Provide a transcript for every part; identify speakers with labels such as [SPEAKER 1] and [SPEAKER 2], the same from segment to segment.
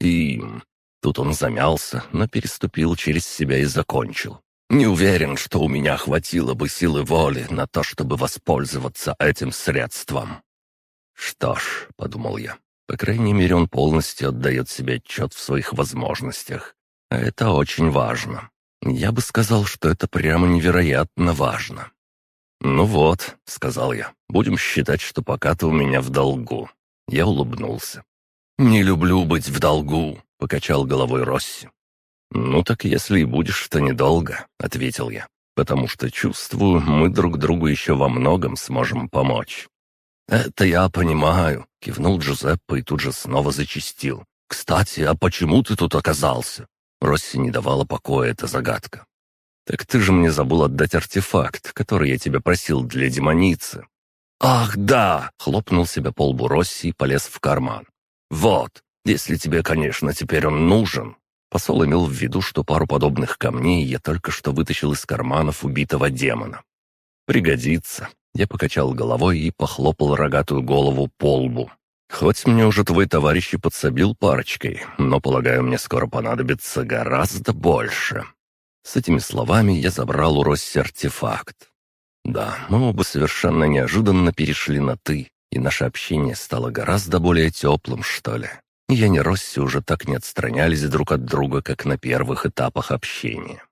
[SPEAKER 1] И...» Тут он замялся, но переступил через себя и закончил. «Не уверен, что у меня хватило бы силы воли на то, чтобы воспользоваться этим средством». «Что ж», — подумал я, — «по крайней мере, он полностью отдает себе отчет в своих возможностях. Это очень важно. Я бы сказал, что это прямо невероятно важно». «Ну вот», — сказал я, — «будем считать, что пока ты у меня в долгу». Я улыбнулся. «Не люблю быть в долгу», — покачал головой Росси. «Ну так если и будешь, то недолго», — ответил я, «потому что чувствую, мы друг другу еще во многом сможем помочь». «Это я понимаю», — кивнул Джузеппе и тут же снова зачистил. «Кстати, а почему ты тут оказался?» Росси не давала покоя эта загадка. «Так ты же мне забыл отдать артефакт, который я тебя просил для демоницы». «Ах, да!» — хлопнул себя по лбу Росси и полез в карман. «Вот, если тебе, конечно, теперь он нужен». Посол имел в виду, что пару подобных камней я только что вытащил из карманов убитого демона. «Пригодится». Я покачал головой и похлопал рогатую голову по лбу. «Хоть мне уже твой товарищ и подсобил парочкой, но, полагаю, мне скоро понадобится гораздо больше». С этими словами я забрал у Росси артефакт. Да, мы оба совершенно неожиданно перешли на «ты», и наше общение стало гораздо более теплым, что ли. Я и Росси уже так не отстранялись друг от друга, как на первых этапах общения.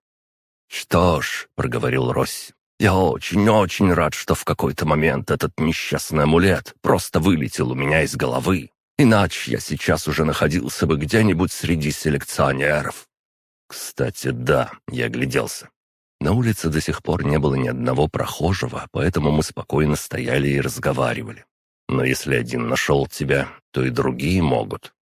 [SPEAKER 1] «Что ж», — проговорил Росси, — «я очень-очень рад, что в какой-то момент этот несчастный амулет просто вылетел у меня из головы. Иначе я сейчас уже находился бы где-нибудь среди селекционеров». Кстати, да, я гляделся. На улице до сих пор не было ни одного прохожего, поэтому мы спокойно стояли и разговаривали. Но если один нашел тебя, то и другие могут.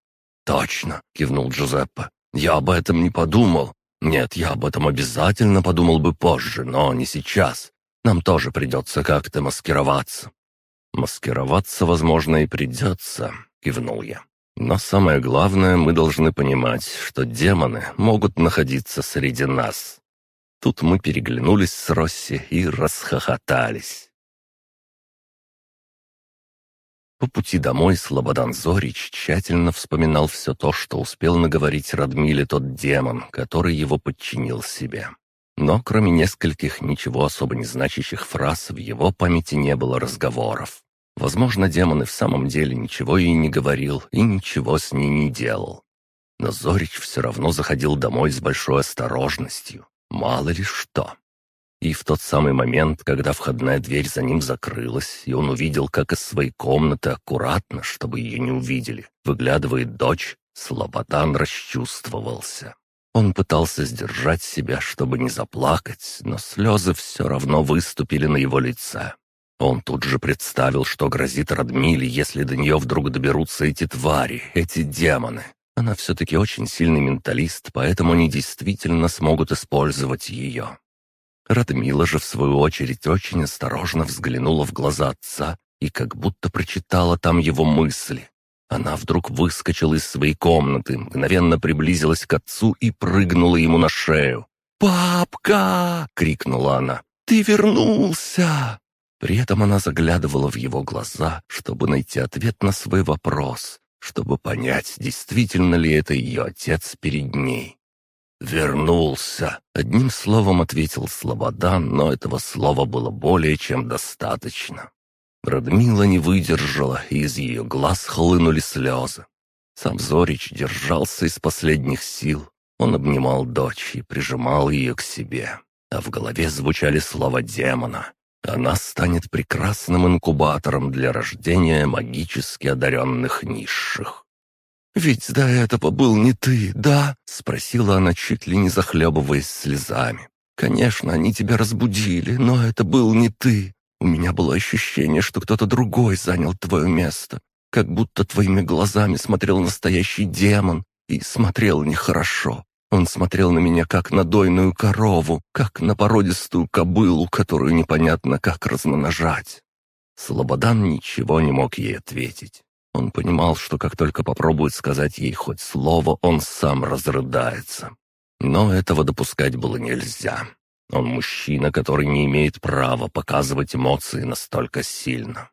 [SPEAKER 1] «Точно!» — кивнул Джузеппе. «Я об этом не подумал. Нет, я об этом обязательно подумал бы позже, но не сейчас. Нам тоже придется как-то маскироваться». «Маскироваться, возможно, и придется», — кивнул я. «Но самое главное, мы должны понимать, что демоны могут находиться среди нас». Тут мы переглянулись с Росси и расхохотались. По пути домой Слободан Зорич тщательно вспоминал все то, что успел наговорить Радмиле тот демон, который его подчинил себе. Но кроме нескольких ничего особо не значащих фраз в его памяти не было разговоров. Возможно, демон и в самом деле ничего ей не говорил и ничего с ней не делал. Но Зорич все равно заходил домой с большой осторожностью. Мало ли что. И в тот самый момент, когда входная дверь за ним закрылась, и он увидел, как из своей комнаты аккуратно, чтобы ее не увидели, выглядывает дочь, Слободан расчувствовался. Он пытался сдержать себя, чтобы не заплакать, но слезы все равно выступили на его лице. Он тут же представил, что грозит Радмиле, если до нее вдруг доберутся эти твари, эти демоны. Она все-таки очень сильный менталист, поэтому они действительно смогут использовать ее. Радмила же, в свою очередь, очень осторожно взглянула в глаза отца и как будто прочитала там его мысли. Она вдруг выскочила из своей комнаты, мгновенно приблизилась к отцу и прыгнула ему на шею. «Папка!» — крикнула она. «Ты вернулся!» При этом она заглядывала в его глаза, чтобы найти ответ на свой вопрос, чтобы понять, действительно ли это ее отец перед ней. «Вернулся!» — одним словом ответил Слободан, но этого слова было более чем достаточно. Радмила не выдержала, и из ее глаз хлынули слезы. Сам Зорич держался из последних сил. Он обнимал дочь и прижимал ее к себе. А в голове звучали слова демона. Она станет прекрасным инкубатором для рождения магически одаренных низших. «Ведь до этого был не ты, да?» — спросила она, чуть ли не захлебываясь слезами. «Конечно, они тебя разбудили, но это был не ты. У меня было ощущение, что кто-то другой занял твое место, как будто твоими глазами смотрел настоящий демон и смотрел нехорошо. Он смотрел на меня как на дойную корову, как на породистую кобылу, которую непонятно как размножать». Слободан ничего не мог ей ответить. Он понимал, что как только попробует сказать ей хоть слово, он сам разрыдается. Но этого допускать было нельзя. Он мужчина, который не имеет права показывать эмоции настолько сильно.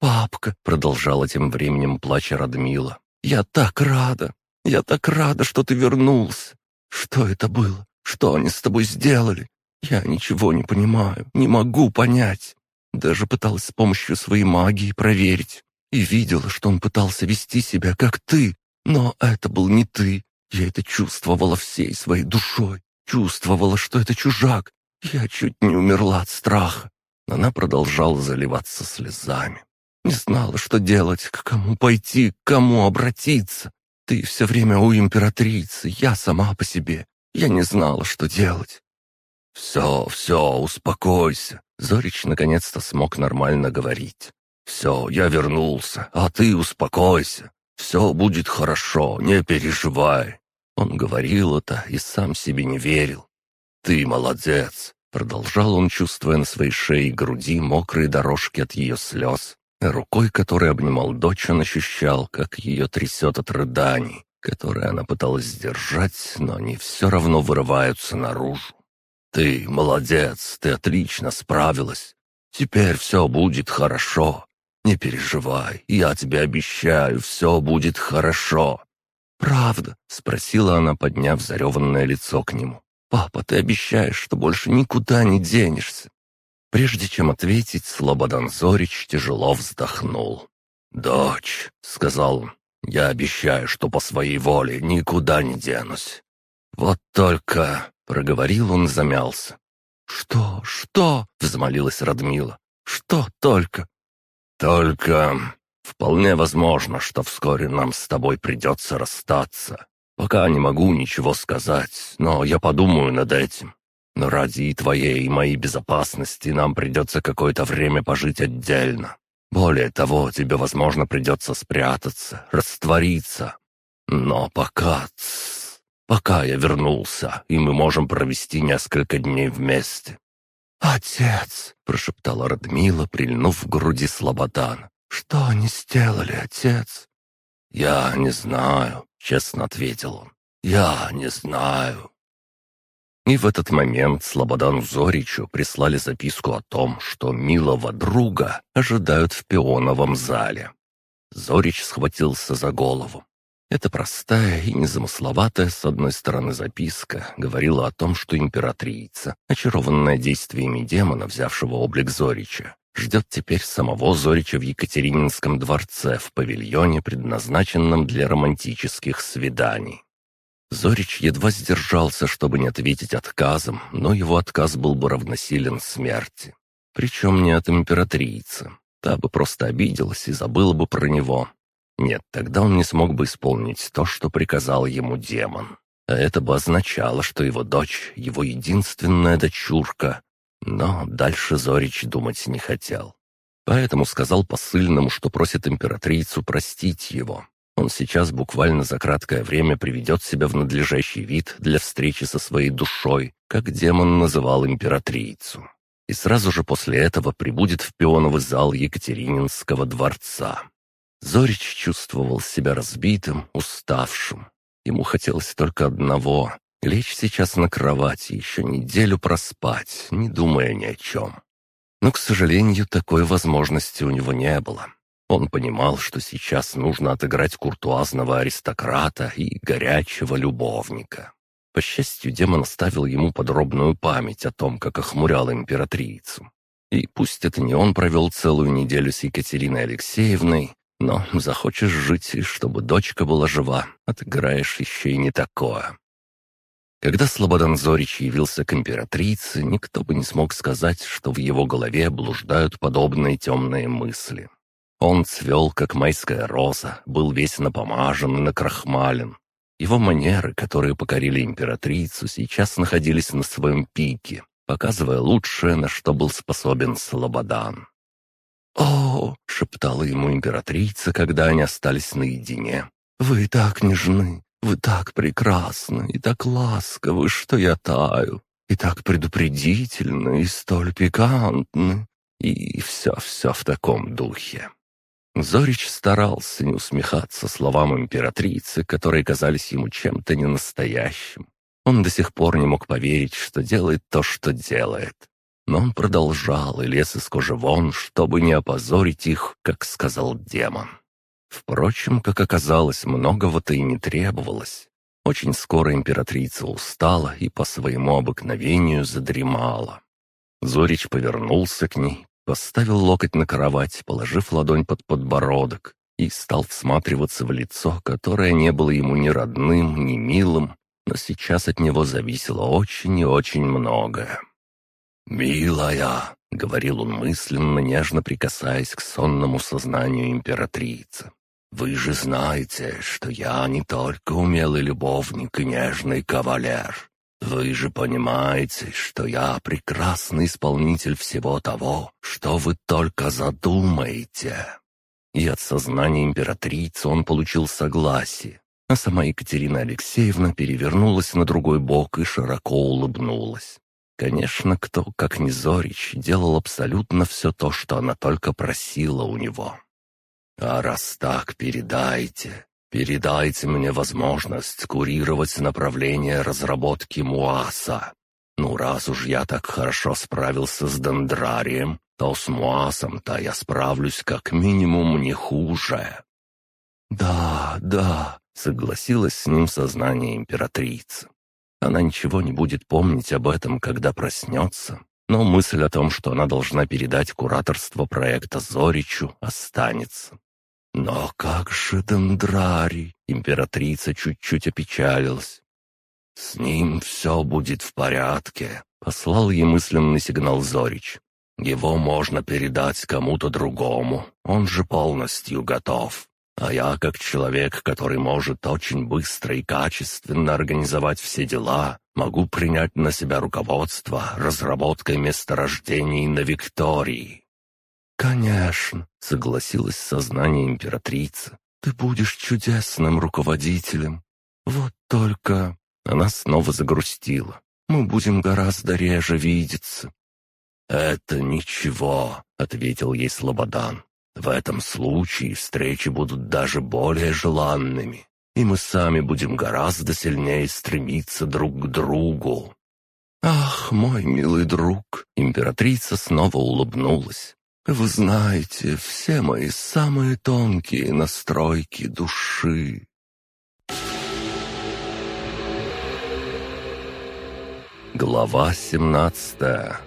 [SPEAKER 1] «Папка», — продолжала тем временем плача Радмила, — «я так рада.
[SPEAKER 2] Я так рада, что ты вернулся! Что это было? Что они с тобой сделали? Я ничего не понимаю, не могу понять. Даже пыталась с помощью своей магии проверить. И видела, что он пытался вести себя, как ты. Но это был не ты. Я это чувствовала всей своей душой. Чувствовала, что это чужак. Я чуть не умерла от страха. Она продолжала заливаться слезами. Не знала, что делать, к кому пойти, к кому обратиться. Ты все время у императрицы, я сама по себе. Я не знала, что делать.
[SPEAKER 1] «Все, все, успокойся». Зорич наконец-то смог нормально говорить. «Все, я вернулся, а ты успокойся. Все будет хорошо, не переживай». Он говорил это и сам себе не верил. «Ты молодец», — продолжал он, чувствуя на своей шее и груди мокрые дорожки от ее слез. Рукой, которой обнимал дочь, он ощущал, как ее трясет от рыданий, которые она пыталась сдержать, но они все равно вырываются наружу. «Ты молодец, ты отлично справилась. Теперь все будет хорошо. Не переживай, я тебе обещаю, все будет хорошо».
[SPEAKER 2] «Правда?» — спросила она, подняв зареванное лицо к нему. «Папа, ты обещаешь, что больше никуда не денешься?»
[SPEAKER 1] Прежде чем ответить, Слободан Зорич тяжело вздохнул. «Дочь», — сказал он, — «я обещаю, что по своей воле никуда не денусь. Вот только...» — проговорил он, замялся.
[SPEAKER 2] «Что? Что?» — взмолилась Радмила. «Что только?»
[SPEAKER 1] «Только вполне возможно, что вскоре нам с тобой придется расстаться. Пока не могу ничего сказать, но я подумаю над этим. Но ради и твоей, и моей безопасности нам придется какое-то время пожить отдельно. Более того, тебе, возможно, придется спрятаться, раствориться. Но пока... Пока я вернулся, и мы можем провести несколько дней вместе.
[SPEAKER 2] «Отец!» — прошептала Радмила, прильнув к груди Слободана. «Что они сделали, отец?»
[SPEAKER 1] «Я не знаю», — честно ответил он. «Я не знаю». И в этот момент Слободану Зоричу прислали записку о том, что милого друга ожидают в пионовом зале. Зорич схватился за голову. Эта простая и незамысловатая, с одной стороны, записка говорила о том, что императрица, очарованная действиями демона, взявшего облик Зорича, ждет теперь самого Зорича в Екатерининском дворце в павильоне, предназначенном для романтических свиданий. Зорич едва сдержался, чтобы не ответить отказом, но его отказ был бы равносилен смерти. Причем не от императрицы. Та бы просто обиделась и забыла бы про него, нет, тогда он не смог бы исполнить то, что приказал ему демон. А это бы означало, что его дочь — его единственная дочурка. Но дальше Зорич думать не хотел. Поэтому сказал посыльному, что просит императрицу простить его. Он сейчас буквально за краткое время приведет себя в надлежащий вид для встречи со своей душой, как демон называл императрицу. И сразу же после этого прибудет в пионовый зал Екатерининского дворца. Зорич чувствовал себя разбитым, уставшим. Ему хотелось только одного — лечь сейчас на кровати, еще неделю проспать, не думая ни о чем. Но, к сожалению, такой возможности у него не было. Он понимал, что сейчас нужно отыграть куртуазного аристократа и горячего любовника. По счастью, демон оставил ему подробную память о том, как охмурял императрицу. И пусть это не он провел целую неделю с Екатериной Алексеевной, но захочешь жить, и чтобы дочка была жива, отыграешь еще и не такое. Когда Слободан Зорич явился к императрице, никто бы не смог сказать, что в его голове блуждают подобные темные мысли. Он цвел, как майская роза, был весь напомажен и накрахмален. Его манеры, которые покорили императрицу, сейчас находились на своем пике, показывая лучшее, на что был способен Слободан.
[SPEAKER 2] «О!» — шептала ему императрица, когда они остались наедине. «Вы так нежны, вы так прекрасны и так ласковы, что я таю, и так предупредительны и столь пикантны». И все-все в таком духе. Зорич старался не усмехаться словам императрицы, которые казались ему чем-то ненастоящим. Он до сих пор не мог поверить, что делает то, что делает. Но он продолжал и лез из кожи вон, чтобы не опозорить их, как сказал демон.
[SPEAKER 1] Впрочем, как оказалось, многого-то и не требовалось. Очень скоро императрица устала и по своему обыкновению задремала. Зорич повернулся к ней, поставил локоть на кровать, положив ладонь под подбородок, и стал всматриваться в лицо, которое не было ему ни родным, ни милым, но сейчас от него зависело очень и очень многое. «Милая», — говорил он мысленно, нежно прикасаясь к сонному сознанию императрицы, «вы же знаете, что я не только умелый любовник и нежный кавалер. Вы же понимаете, что я прекрасный исполнитель всего того, что вы только задумаете». И от сознания императрицы он получил согласие, а сама Екатерина Алексеевна перевернулась на другой бок и широко улыбнулась. Конечно, кто, как не Зорич, делал абсолютно все то, что она только просила у него. «А раз так, передайте, передайте мне возможность курировать направление разработки МУАСа. Ну, раз уж я так хорошо справился с Дендрарием, то с Муасом-то я справлюсь как минимум не хуже». «Да, да», — согласилась с ним сознание императрицы. Она ничего не будет помнить об этом, когда проснется, но мысль о том, что она должна передать кураторство проекта Зоричу, останется. «Но как же Дендрарий?» — императрица чуть-чуть опечалилась. «С ним все будет в порядке», — послал ей мысленный сигнал Зорич. «Его можно передать кому-то другому, он же полностью готов. А я, как человек, который может очень быстро и качественно организовать все дела, могу принять на себя руководство разработкой месторождений на Виктории». «Конечно», — согласилась сознание императрицы. «Ты будешь чудесным руководителем. Вот только...» Она снова загрустила. «Мы будем гораздо реже видеться». «Это ничего», — ответил ей Слободан. В этом случае встречи будут даже более желанными, и мы сами будем гораздо сильнее стремиться друг к другу». «Ах, мой милый друг!» — императрица снова улыбнулась. «Вы знаете все мои самые тонкие настройки души». Глава семнадцатая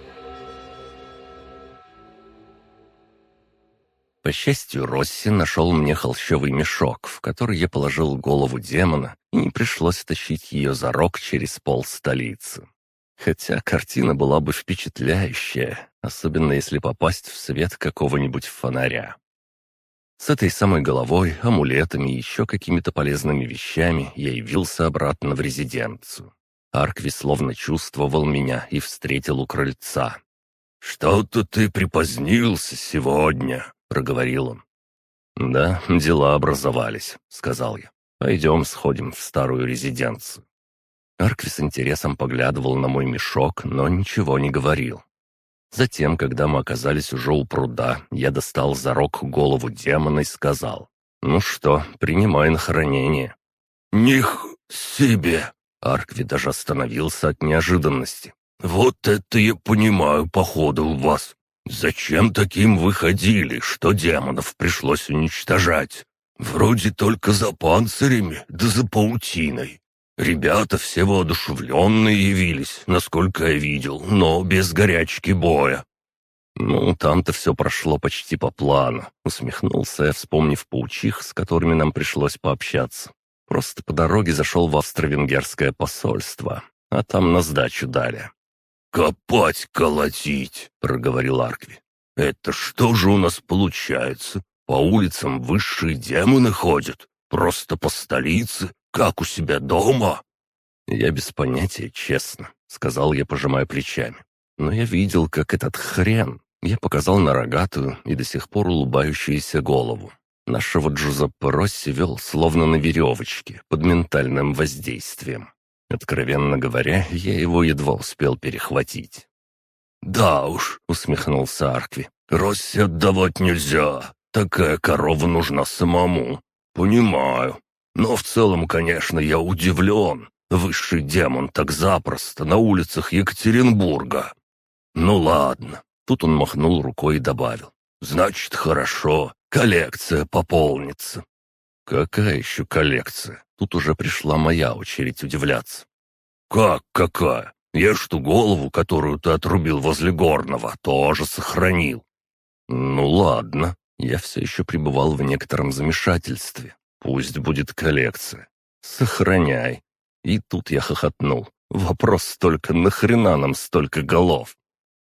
[SPEAKER 1] По счастью, Росси нашел мне холщовый мешок, в который я положил голову демона, и не пришлось тащить ее за рог через пол столицы. Хотя картина была бы впечатляющая, особенно если попасть в свет какого-нибудь фонаря. С этой самой головой, амулетами и еще какими-то полезными вещами я явился обратно в резиденцию. Аркви словно чувствовал меня и встретил у крыльца. «Что-то ты припозднился сегодня», — проговорил он. «Да, дела образовались», — сказал я. «Пойдем сходим в старую резиденцию». Аркви с интересом поглядывал на мой мешок, но ничего не говорил. Затем, когда мы оказались уже у пруда, я достал за рог голову демона и сказал, «Ну что, принимай на хранение». «Них себе!» Аркви даже остановился от неожиданности. «Вот это я понимаю, походу, у вас. Зачем таким выходили, что демонов пришлось уничтожать? Вроде только за панцирями, да за паутиной. Ребята все воодушевленные явились, насколько я видел, но без горячки боя. «Ну, там-то все прошло почти по плану», — усмехнулся я, вспомнив паучих, с которыми нам пришлось пообщаться. Просто по дороге зашел в австро-венгерское посольство, а там на сдачу дали. «Копать, колотить!» — проговорил Аркви. «Это что же у нас получается? По улицам высшие демоны ходят? Просто по столице? Как у себя дома?» «Я без понятия, честно», — сказал я, пожимая плечами. «Но я видел, как этот хрен...» Я показал на рогатую и до сих пор улыбающуюся голову. Нашего Джузеппе Росси вел словно на веревочке, под ментальным воздействием. Откровенно говоря, я его едва успел перехватить. «Да уж», — усмехнулся Аркви, — «Росси отдавать нельзя. Такая корова нужна самому. Понимаю. Но в целом, конечно, я удивлен. Высший демон так запросто на улицах Екатеринбурга. Ну ладно». Тут он махнул рукой и добавил. «Значит, хорошо. Коллекция пополнится. «Какая еще коллекция?» Тут уже пришла моя очередь удивляться.
[SPEAKER 2] «Как какая? Я ту голову, которую ты отрубил возле горного, тоже сохранил».
[SPEAKER 1] «Ну ладно». Я все еще пребывал в некотором замешательстве. Пусть будет коллекция. Сохраняй. И тут я хохотнул. Вопрос только, нахрена нам столько голов?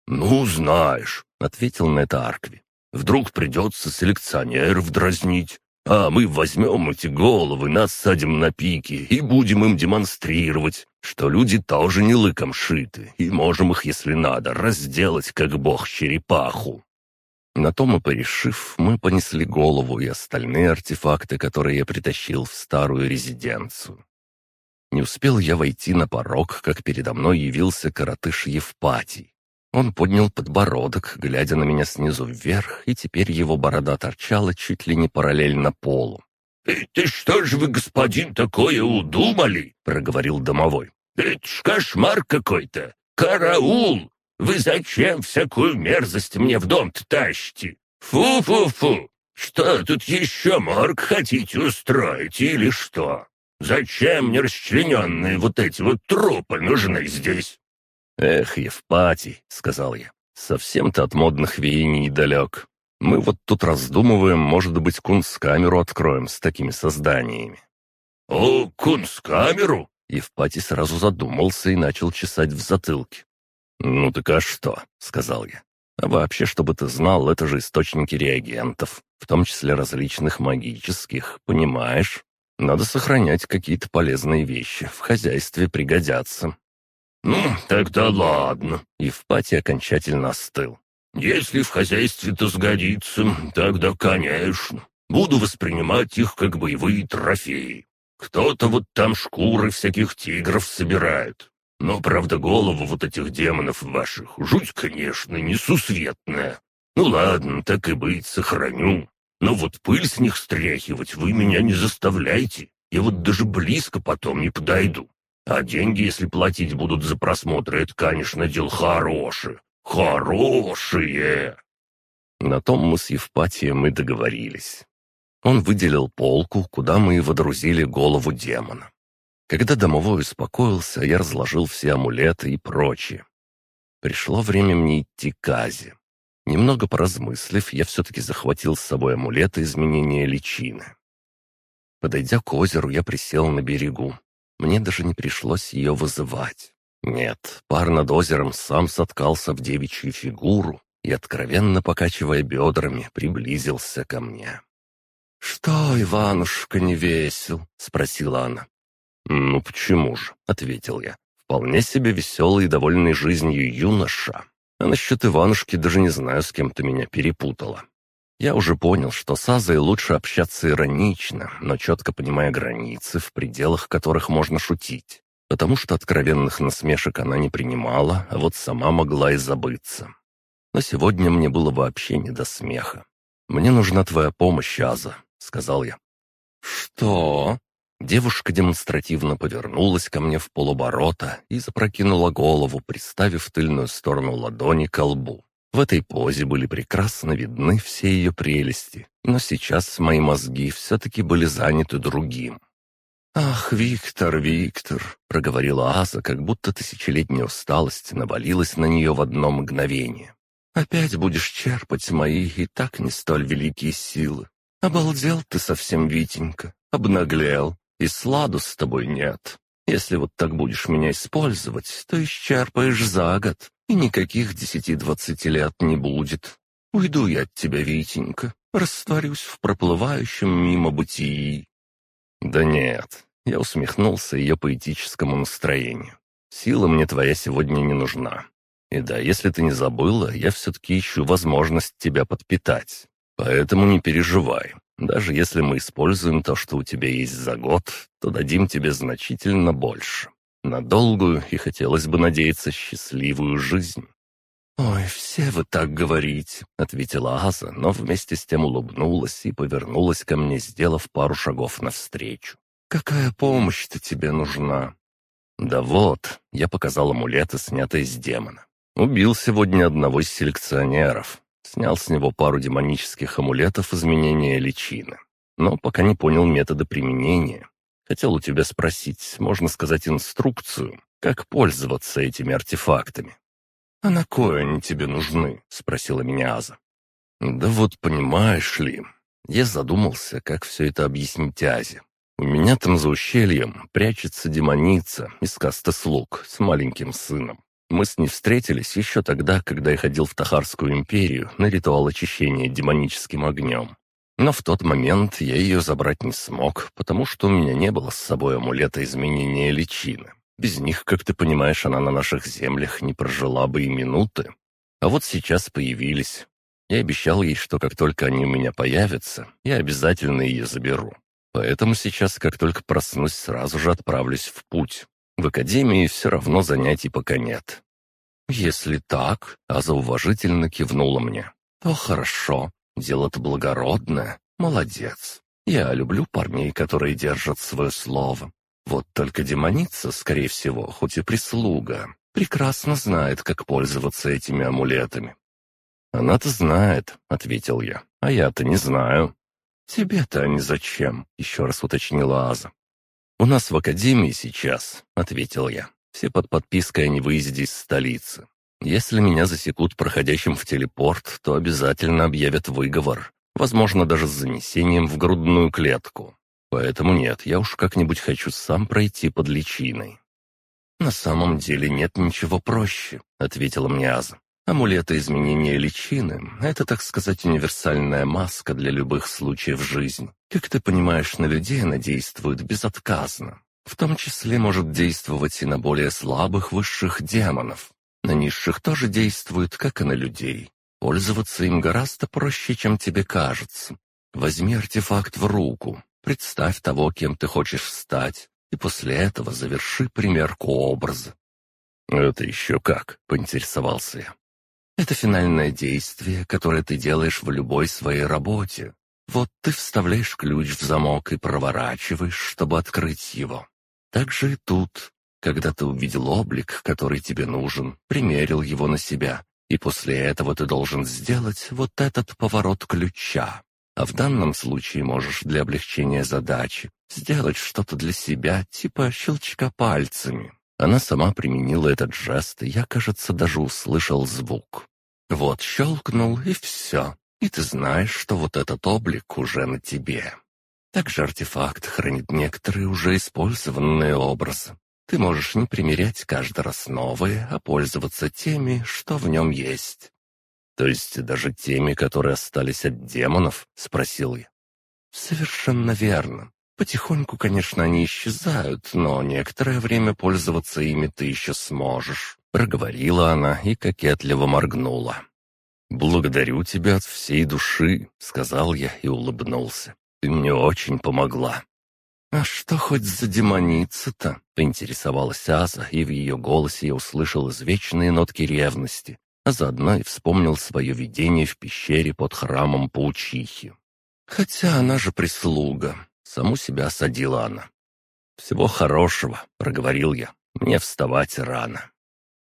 [SPEAKER 2] «Ну, знаешь», — ответил на это Аркви. «Вдруг придется селекционеров дразнить, а мы возьмем эти головы, насадим на пики и будем им демонстрировать, что люди тоже не лыком шиты, и можем их, если надо, разделать, как бог черепаху».
[SPEAKER 1] На том и порешив, мы понесли голову и остальные артефакты, которые я притащил в старую резиденцию. Не успел я войти на порог, как передо мной явился коротыш Евпатий. Он поднял подбородок, глядя на меня снизу вверх, и теперь его борода торчала чуть ли не параллельно полу.
[SPEAKER 2] «Это что же вы, господин, такое удумали?» — проговорил домовой. «Это ж кошмар какой-то! Караул! Вы зачем всякую мерзость мне в дом-то тащите? Фу-фу-фу! Что тут еще морг хотите устроить или что? Зачем мне расчлененные вот эти вот трупы нужны здесь?»
[SPEAKER 1] «Эх, Евпатий», — сказал я, — «совсем ты от модных веяний недалек. Мы вот тут раздумываем, может быть, кунсткамеру откроем с такими созданиями».
[SPEAKER 2] «О, кунсткамеру?»
[SPEAKER 1] Евпатий сразу задумался и начал чесать в затылке. «Ну так а что?» — сказал я. «А вообще, чтобы ты знал, это же источники реагентов, в том числе различных магических, понимаешь? Надо сохранять какие-то полезные вещи, в хозяйстве пригодятся.
[SPEAKER 2] «Ну, тогда ладно».
[SPEAKER 1] Евпатий окончательно остыл.
[SPEAKER 2] «Если в хозяйстве-то сгодится, тогда, конечно. Буду воспринимать их как боевые трофеи. Кто-то вот там шкуры всяких тигров собирает. Но, правда, голову вот этих демонов ваших, жуть, конечно, несусветная. Ну ладно, так и быть, сохраню. Но вот пыль с них стряхивать вы меня не заставляйте. Я вот даже близко потом не подойду. А деньги, если платить будут за просмотр, это, конечно, дел хорошие. Хорошие!»
[SPEAKER 1] На том мы с Евпатием и договорились. Он выделил полку, куда мы и водрузили голову демона. Когда домовой успокоился, я разложил все амулеты и прочее. Пришло время мне идти к Азе. Немного поразмыслив, я все-таки захватил с собой амулеты изменения личины. Подойдя к озеру, я присел на берегу. Мне даже не пришлось ее вызывать. Нет, пар над озером сам соткался в девичью фигуру и, откровенно покачивая бедрами, приблизился ко мне. «Что, Иванушка, не весел?» — спросила она. «Ну почему же?» — ответил я. «Вполне себе веселый и довольный жизнью юноша. А насчет Иванушки даже не знаю, с кем ты меня перепутала. Я уже понял, что с Азой лучше общаться иронично, но четко понимая границы, в пределах которых можно шутить. Потому что откровенных насмешек она не принимала, а вот сама могла и забыться. Но сегодня мне было вообще не до смеха. «Мне нужна твоя помощь, Аза», — сказал я. «Что?» Девушка демонстративно повернулась ко мне в полоборота и запрокинула голову, приставив тыльную сторону ладони к лбу. В этой позе были прекрасно видны все ее прелести, но сейчас мои мозги все-таки были заняты другим. «Ах, Виктор, Виктор!» — проговорила Аза, как будто тысячелетняя усталость навалилась на нее в одно мгновение. «Опять будешь черпать мои и так не столь великие силы. Обалдел ты совсем, Витенька, обнаглел, и сладу с тобой нет. Если вот так будешь меня использовать, то исчерпаешь за год, и никаких десяти-двадцати лет не будет. Уйду я от тебя, Витенька, растворюсь в проплывающем мимо бытии». «Да нет», — я усмехнулся ее поэтическому настроению. «Сила мне твоя сегодня не нужна. И да, если ты не забыла, я все-таки ищу возможность тебя подпитать. Поэтому не переживай. Даже если мы используем то, что у тебя есть за год, то дадим тебе значительно больше на долгую и, хотелось бы надеяться, счастливую жизнь. «Ой, все вы так говорите», — ответила Аза, но вместе с тем улыбнулась и повернулась ко мне, сделав пару шагов навстречу. «Какая помощь-то тебе нужна?» «Да вот», — я показал амулеты, снятые с демона. Убил сегодня одного из селекционеров. Снял с него пару демонических амулетов изменения личины. но пока не понял метода применения. Хотел у тебя спросить, можно сказать, инструкцию, как пользоваться этими артефактами. «А на кое они тебе нужны?» — спросила меня Аза. «Да вот понимаешь ли...» Я задумался, как все это объяснить Азе. У меня там за ущельем прячется демоница из касты слуг с маленьким сыном. Мы с ней встретились еще тогда, когда я ходил в Тахарскую империю на ритуал очищения демоническим огнем. Но в тот момент я ее забрать не смог, потому что у меня не было с собой амулета изменения личины. Без них, как ты понимаешь, она на наших землях не прожила бы и минуты. А вот сейчас появились. Я обещал ей, что как только они у меня появятся, я обязательно ее заберу. Поэтому сейчас, как только проснусь, сразу же отправлюсь в путь. В академии все равно занятий пока нет. «Если так», — Аза уважительно кивнула мне, — «то хорошо. Дело-то благородное. Молодец. Я люблю парней, которые держат свое слово. Вот только демоница, скорее всего, хоть и прислуга, прекрасно знает, как пользоваться этими амулетами». «Она-то знает», — ответил я, — «а я-то не знаю». «Тебе-то они зачем?» — еще раз уточнила Аза. «У нас в академии сейчас», — ответил я. «Все под подпиской о невыезде из столицы. Если меня засекут проходящим в телепорт, то обязательно объявят выговор, возможно, даже с занесением в грудную клетку. Поэтому нет, я уж как-нибудь хочу сам пройти под личиной». «На самом деле нет ничего проще», — ответила мне Аза. Амулеты изменения личины — это, так сказать, универсальная маска для любых случаев жизни. Как ты понимаешь, на людей она действует безотказно. В том числе может действовать и на более слабых высших демонов. На низших тоже действует, как и на людей. Пользоваться им гораздо проще, чем тебе кажется. Возьми артефакт в руку, представь того, кем ты хочешь стать, и после этого заверши примерку образа. «Это еще как?» — поинтересовался я. Это финальное действие, которое ты делаешь в любой своей работе. Вот ты вставляешь ключ в замок и проворачиваешь, чтобы открыть его. Так же и тут. Когда ты увидел облик, который тебе нужен, примерил его на себя, и после этого ты должен сделать вот этот поворот ключа. А в данном случае можешь для облегчения задачи сделать что-то для себя, типа щелчка пальцами. Она сама применила этот жест, и я, кажется, даже услышал звук. Вот щелкнул, и все. И ты знаешь, что вот этот облик уже на тебе. Также артефакт хранит некоторые уже использованные образы. Ты можешь не примерять каждый раз новые, а пользоваться теми, что в нем есть. «То есть даже теми, которые остались от демонов?» — спросил я. «Совершенно верно. Потихоньку, конечно, они исчезают, но некоторое время пользоваться ими ты еще сможешь», — проговорила она и кокетливо моргнула. «Благодарю тебя от всей души», — сказал я и улыбнулся. «Ты мне очень помогла». «А что хоть за демоница-то?» — поинтересовалась Аза, и в ее голосе я услышал извечные нотки ревности, а заодно и вспомнил свое видение в пещере под храмом паучихи. «Хотя она же прислуга, Саму себя осадила она. «Всего хорошего», — проговорил я. «Мне вставать рано».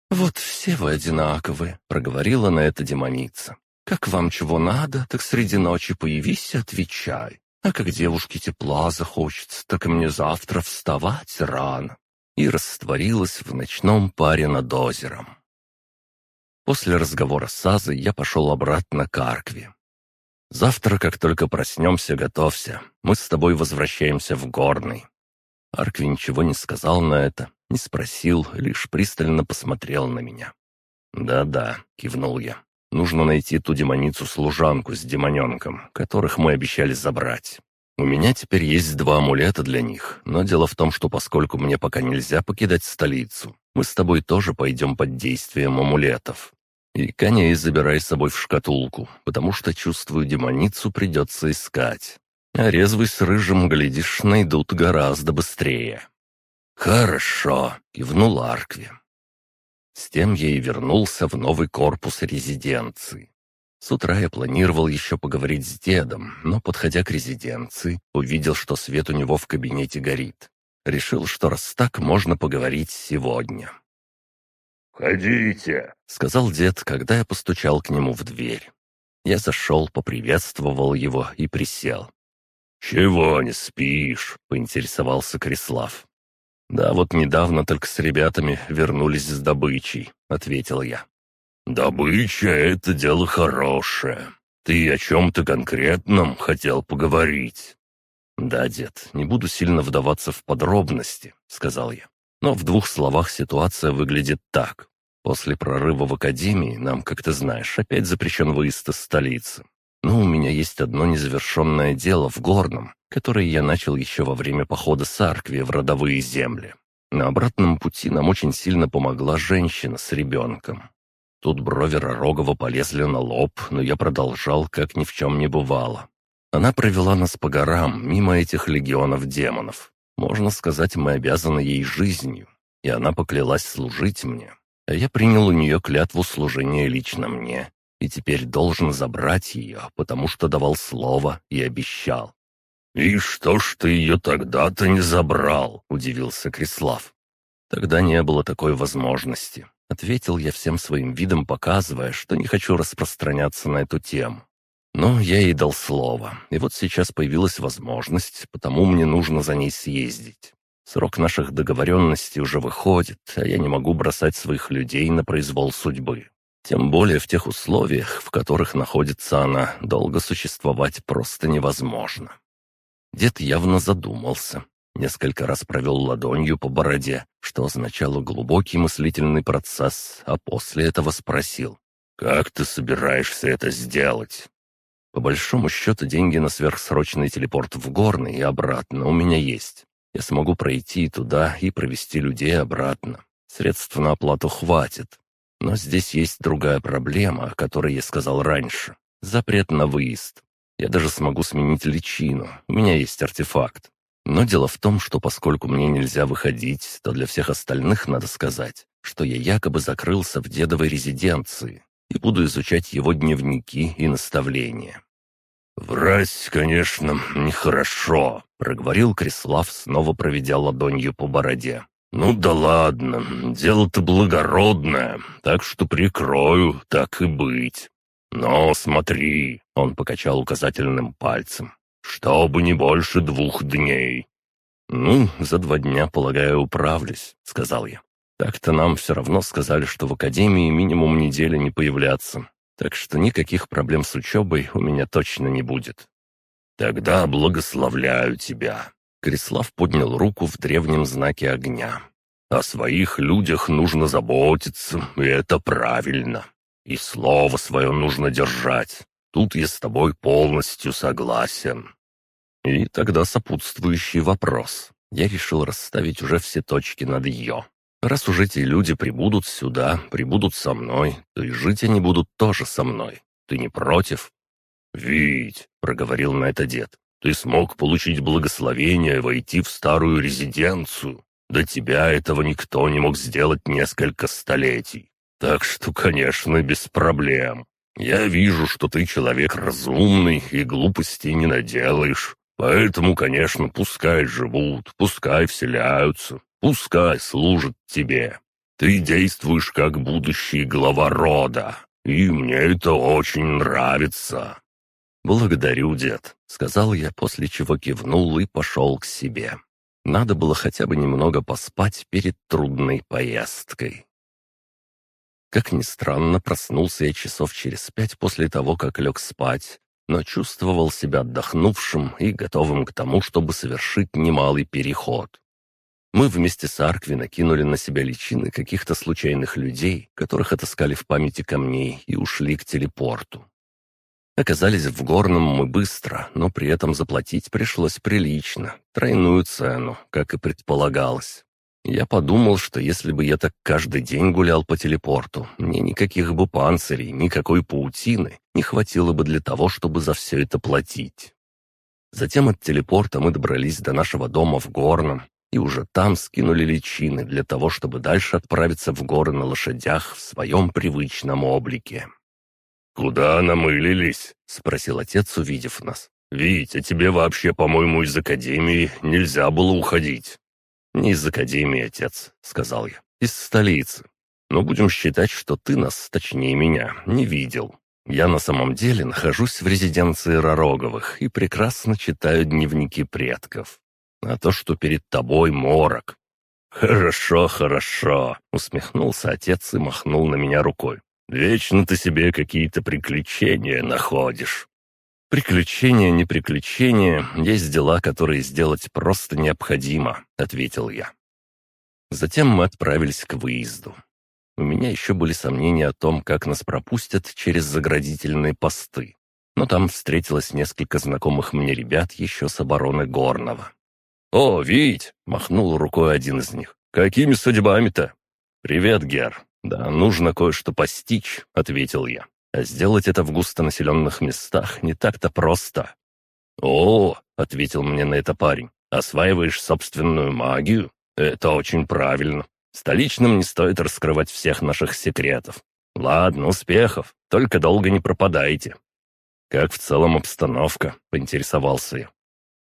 [SPEAKER 1] «Вот все вы одинаковые», — проговорила на это демоница. «Как вам чего надо, так среди ночи появись и отвечай. А как девушке тепла захочется, так и мне завтра вставать рано». И растворилась в ночном паре над озером. После разговора с Азой я пошел обратно к Аркве. Завтра, как только проснемся, готовься. Мы с тобой возвращаемся в Горный». Аркви ничего не сказал на это, не спросил, лишь пристально посмотрел на меня. «Да-да», — кивнул я. «Нужно найти ту демоницу-служанку с демоненком, которых мы обещали забрать. У меня теперь есть два амулета для них, но дело в том, что поскольку мне пока нельзя покидать столицу, мы с тобой тоже пойдем под действием амулетов. И коней забирай с собой в шкатулку, потому что, чувствую, демоницу придется искать. А резвый с рыжим, глядишь, найдут гораздо быстрее». «Хорошо», — кивнул Аркви. С тем я и вернулся в новый корпус резиденции. С утра я планировал еще поговорить с дедом, но, подходя к резиденции, увидел, что свет у него в кабинете горит. Решил, что раз так, можно поговорить сегодня.
[SPEAKER 3] «Входите!»
[SPEAKER 1] — сказал дед, когда я постучал к нему в дверь. Я зашел, поприветствовал его и присел. «Чего не спишь?» — поинтересовался Крислав. «Да вот недавно только с ребятами вернулись с добычей», — ответил я. «Добыча — это дело хорошее. Ты о чем-то конкретном хотел поговорить?» «Да, дед, не буду сильно вдаваться в подробности», — сказал я. «Но в двух словах ситуация выглядит так. После прорыва в академии нам, как ты знаешь, опять запрещен выезд из столицы. Но у меня есть одно незавершенное дело в Горном, которое я начал еще во время похода с Аркви в родовые земли. На обратном пути нам очень сильно помогла женщина с ребенком. Тут брови Рогова полезли на лоб, но я продолжал, как ни в чем не бывало. Она провела нас по горам, мимо этих легионов демонов. Можно сказать, мы обязаны ей жизнью, и она поклялась служить мне а я принял у нее клятву служения лично мне, и теперь должен забрать ее, потому что давал слово и обещал. «И что ж ты ее тогда-то не забрал?» — удивился Крислав. «Тогда не было такой возможности», — ответил я всем своим видом, показывая, что не хочу распространяться на эту тему. Но я ей дал слово, и вот сейчас появилась возможность, потому мне нужно за ней съездить. Срок наших договоренностей уже выходит, а я не могу бросать своих людей на произвол судьбы. Тем более в тех условиях, в которых находится она, долго существовать просто невозможно. Дед явно задумался. Несколько раз провел ладонью по бороде, что означало глубокий мыслительный процесс, а после этого спросил. «Как ты собираешься это сделать?» По большому счету, деньги на сверхсрочный телепорт в Горный и обратно у меня есть. Я смогу пройти туда и провести людей обратно. Средств на оплату хватит. Но здесь есть другая проблема, о которой я сказал раньше. Запрет на выезд. Я даже смогу сменить личину. У меня есть артефакт. Но дело в том, что поскольку мне нельзя выходить, то для всех остальных надо сказать, что я якобы закрылся в дедовой резиденции и буду изучать его дневники и наставления. «Врать, конечно, нехорошо», — проговорил Крислав, снова проведя ладонью по бороде. «Ну да ладно, дело-то благородное, так что прикрою, так и быть. Но смотри», — он покачал указательным пальцем, — «чтобы не больше двух дней». «Ну, за два дня, полагаю, управлюсь», — сказал я. «Так-то нам все равно сказали, что в академии минимум недели не появляться так что никаких проблем с учебой у меня точно не будет. «Тогда благословляю тебя!» Крислав поднял руку в древнем знаке огня. «О своих людях нужно заботиться, и это правильно. И слово свое нужно держать. Тут я с тобой полностью согласен». И тогда сопутствующий вопрос. Я решил расставить уже все точки над «ё». Раз уж эти люди прибудут сюда, прибудут со мной, то и жить они будут тоже со мной. Ты не против?» «Вить», — проговорил на это дед, — «ты смог получить благословение войти в старую резиденцию. До тебя этого никто не мог сделать несколько столетий. Так что, конечно, без проблем. Я вижу, что ты человек разумный и глупостей не наделаешь. Поэтому, конечно, пускай живут, пускай вселяются, Пускай служит тебе. Ты действуешь как будущий глава рода, и мне это очень нравится». «Благодарю, дед», — сказал я, после чего кивнул и пошел к себе. Надо было хотя бы немного поспать перед трудной поездкой. Как ни странно, проснулся я часов через пять после того, как лег спать, но чувствовал себя отдохнувшим и готовым к тому, чтобы совершить немалый переход. Мы вместе с Аркви накинули на себя личины каких-то случайных людей, которых отыскали в памяти камней и ушли к телепорту. Оказались в горном мы быстро, но при этом заплатить пришлось прилично, тройную цену, как и предполагалось. Я подумал, что если бы я так каждый день гулял по телепорту, мне никаких бы панцирей, никакой паутины не хватило бы для того, чтобы за все это платить. Затем от телепорта мы добрались до нашего дома в Горном, и уже там скинули личины для того, чтобы дальше отправиться в горы на лошадях в своем привычном облике. «Куда намылились?» — спросил отец, увидев нас. «Витя, тебе вообще, по-моему, из академии нельзя было уходить». «Не из академии, отец», — сказал я, — «из столицы. Но будем считать, что ты нас, точнее меня, не видел. Я на самом деле нахожусь в резиденции Ророговых и прекрасно читаю дневники предков. А то, что перед тобой морок. «Хорошо, хорошо», — усмехнулся отец и махнул на меня рукой. «Вечно ты себе какие-то приключения находишь». «Приключения, не приключения, есть дела, которые сделать просто необходимо», — ответил я. Затем мы отправились к выезду. У меня еще были сомнения о том, как нас пропустят через заградительные посты. Но там встретилось несколько знакомых мне ребят еще с обороны Горного. «О, Вить!» — махнул рукой один из них. «Какими судьбами-то?» «Привет, Гер. Да, нужно кое-что постичь», — ответил я. «А сделать это в густонаселенных местах не так-то просто». «О!» — ответил мне на это парень. «Осваиваешь собственную магию? Это очень правильно. Столичным не стоит раскрывать всех наших секретов. Ладно, успехов, только долго не пропадайте». «Как в целом обстановка?» — поинтересовался я.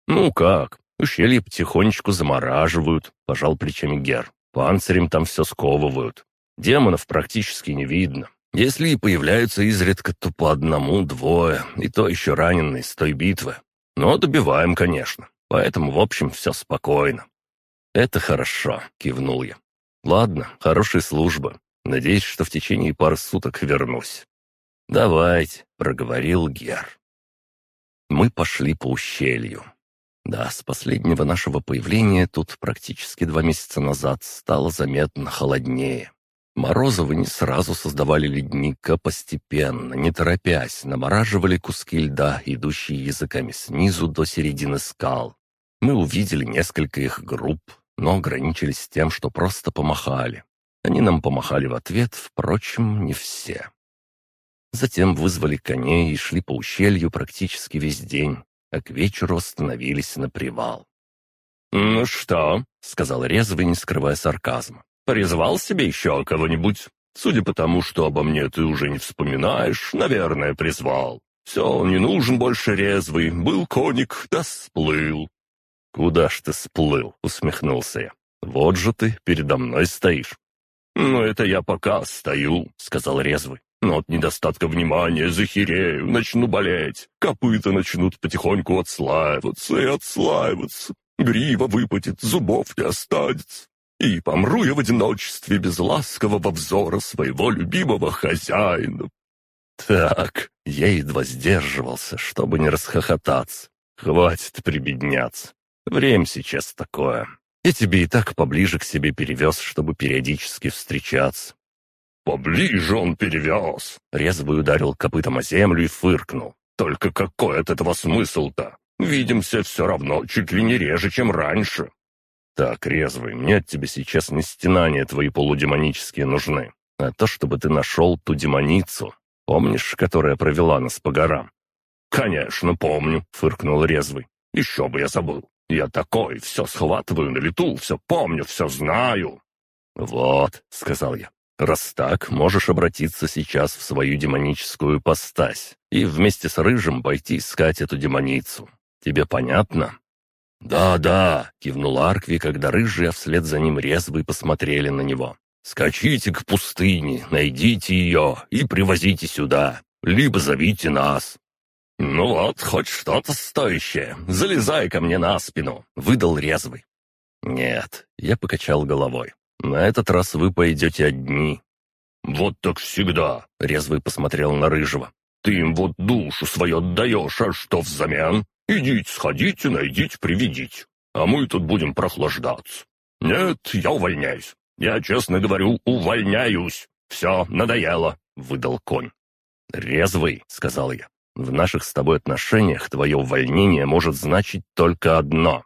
[SPEAKER 1] «Ну как, Ущелье потихонечку замораживают, пожал плечами Гер. Панцирем там все сковывают. Демонов практически не видно. Если и появляются изредка, то по одному-двое, и то еще раненые с той битвы. Но добиваем, конечно. Поэтому, в общем, все спокойно. «Это хорошо», — кивнул я. «Ладно, хорошей службы. Надеюсь, что в течение пары суток вернусь». «Давайте», — проговорил Гер. Мы пошли по ущелью. Да, с последнего нашего появления тут практически два месяца назад стало заметно холоднее. Морозовы не сразу создавали ледник, а постепенно, не торопясь, намораживали куски льда, идущие языками снизу до середины скал. Мы увидели несколько их групп, но ограничились тем, что просто помахали. Они нам помахали в ответ, впрочем, не все. Затем вызвали коней и шли по ущелью практически весь день, а к вечеру остановились на привал. «Ну что?» — сказал резвый, не скрывая сарказма. «Призвал себе еще кого-нибудь? Судя по тому, что обо мне ты уже не вспоминаешь, наверное, призвал. Все, не нужен больше резвый, был коник, да сплыл». «Куда ж ты сплыл?» — усмехнулся я. «Вот же ты, передо мной стоишь». «Ну, это я пока стою», — сказал резвый. Но от недостатка внимания захерею, начну болеть. Копыта начнут потихоньку отслаиваться и отслаиваться. Грива выпадет, зубов не останется. И помру я в одиночестве без ласкового взора своего любимого хозяина. Так, я едва сдерживался, чтобы не расхохотаться. Хватит прибедняться. Время сейчас такое. Я тебе и так поближе к себе перевез, чтобы периодически встречаться. «Поближе он перевез!» Резвый ударил копытом о землю и фыркнул. «Только какой от этого смысл-то? Видимся все равно чуть ли не реже, чем раньше». «Так, резвый, мне от тебя сейчас не стенания твои полудемонические нужны, а то, чтобы ты нашел ту демоницу, помнишь, которая провела нас по горам?» «Конечно, помню», — фыркнул резвый. «Еще бы я забыл. Я такой, все схватываю на лету, все помню, все знаю». «Вот», — сказал я, Раз так, можешь обратиться сейчас в свою демоническую постась и вместе с Рыжим пойти искать эту демоницу. Тебе понятно?» «Да-да», — кивнул Аркви, когда Рыжий, а вслед за ним резвый посмотрели на него. «Скачите к пустыне, найдите ее и привозите сюда, либо зовите нас». «Ну вот, хоть что-то стоящее, залезай ко мне на спину», — выдал резвый. «Нет», — я покачал головой. На этот раз вы пойдете одни». «Вот так всегда», — резвый посмотрел на Рыжего. «Ты им вот душу свою отдаешь, а что взамен? Идите, сходите, найдите, приведите. А мы тут будем прохлаждаться. Нет, я увольняюсь. Я, честно говорю, увольняюсь. Все, надоело», — выдал конь. «Резвый», — сказал я. «В наших с тобой отношениях твое увольнение может значить только одно».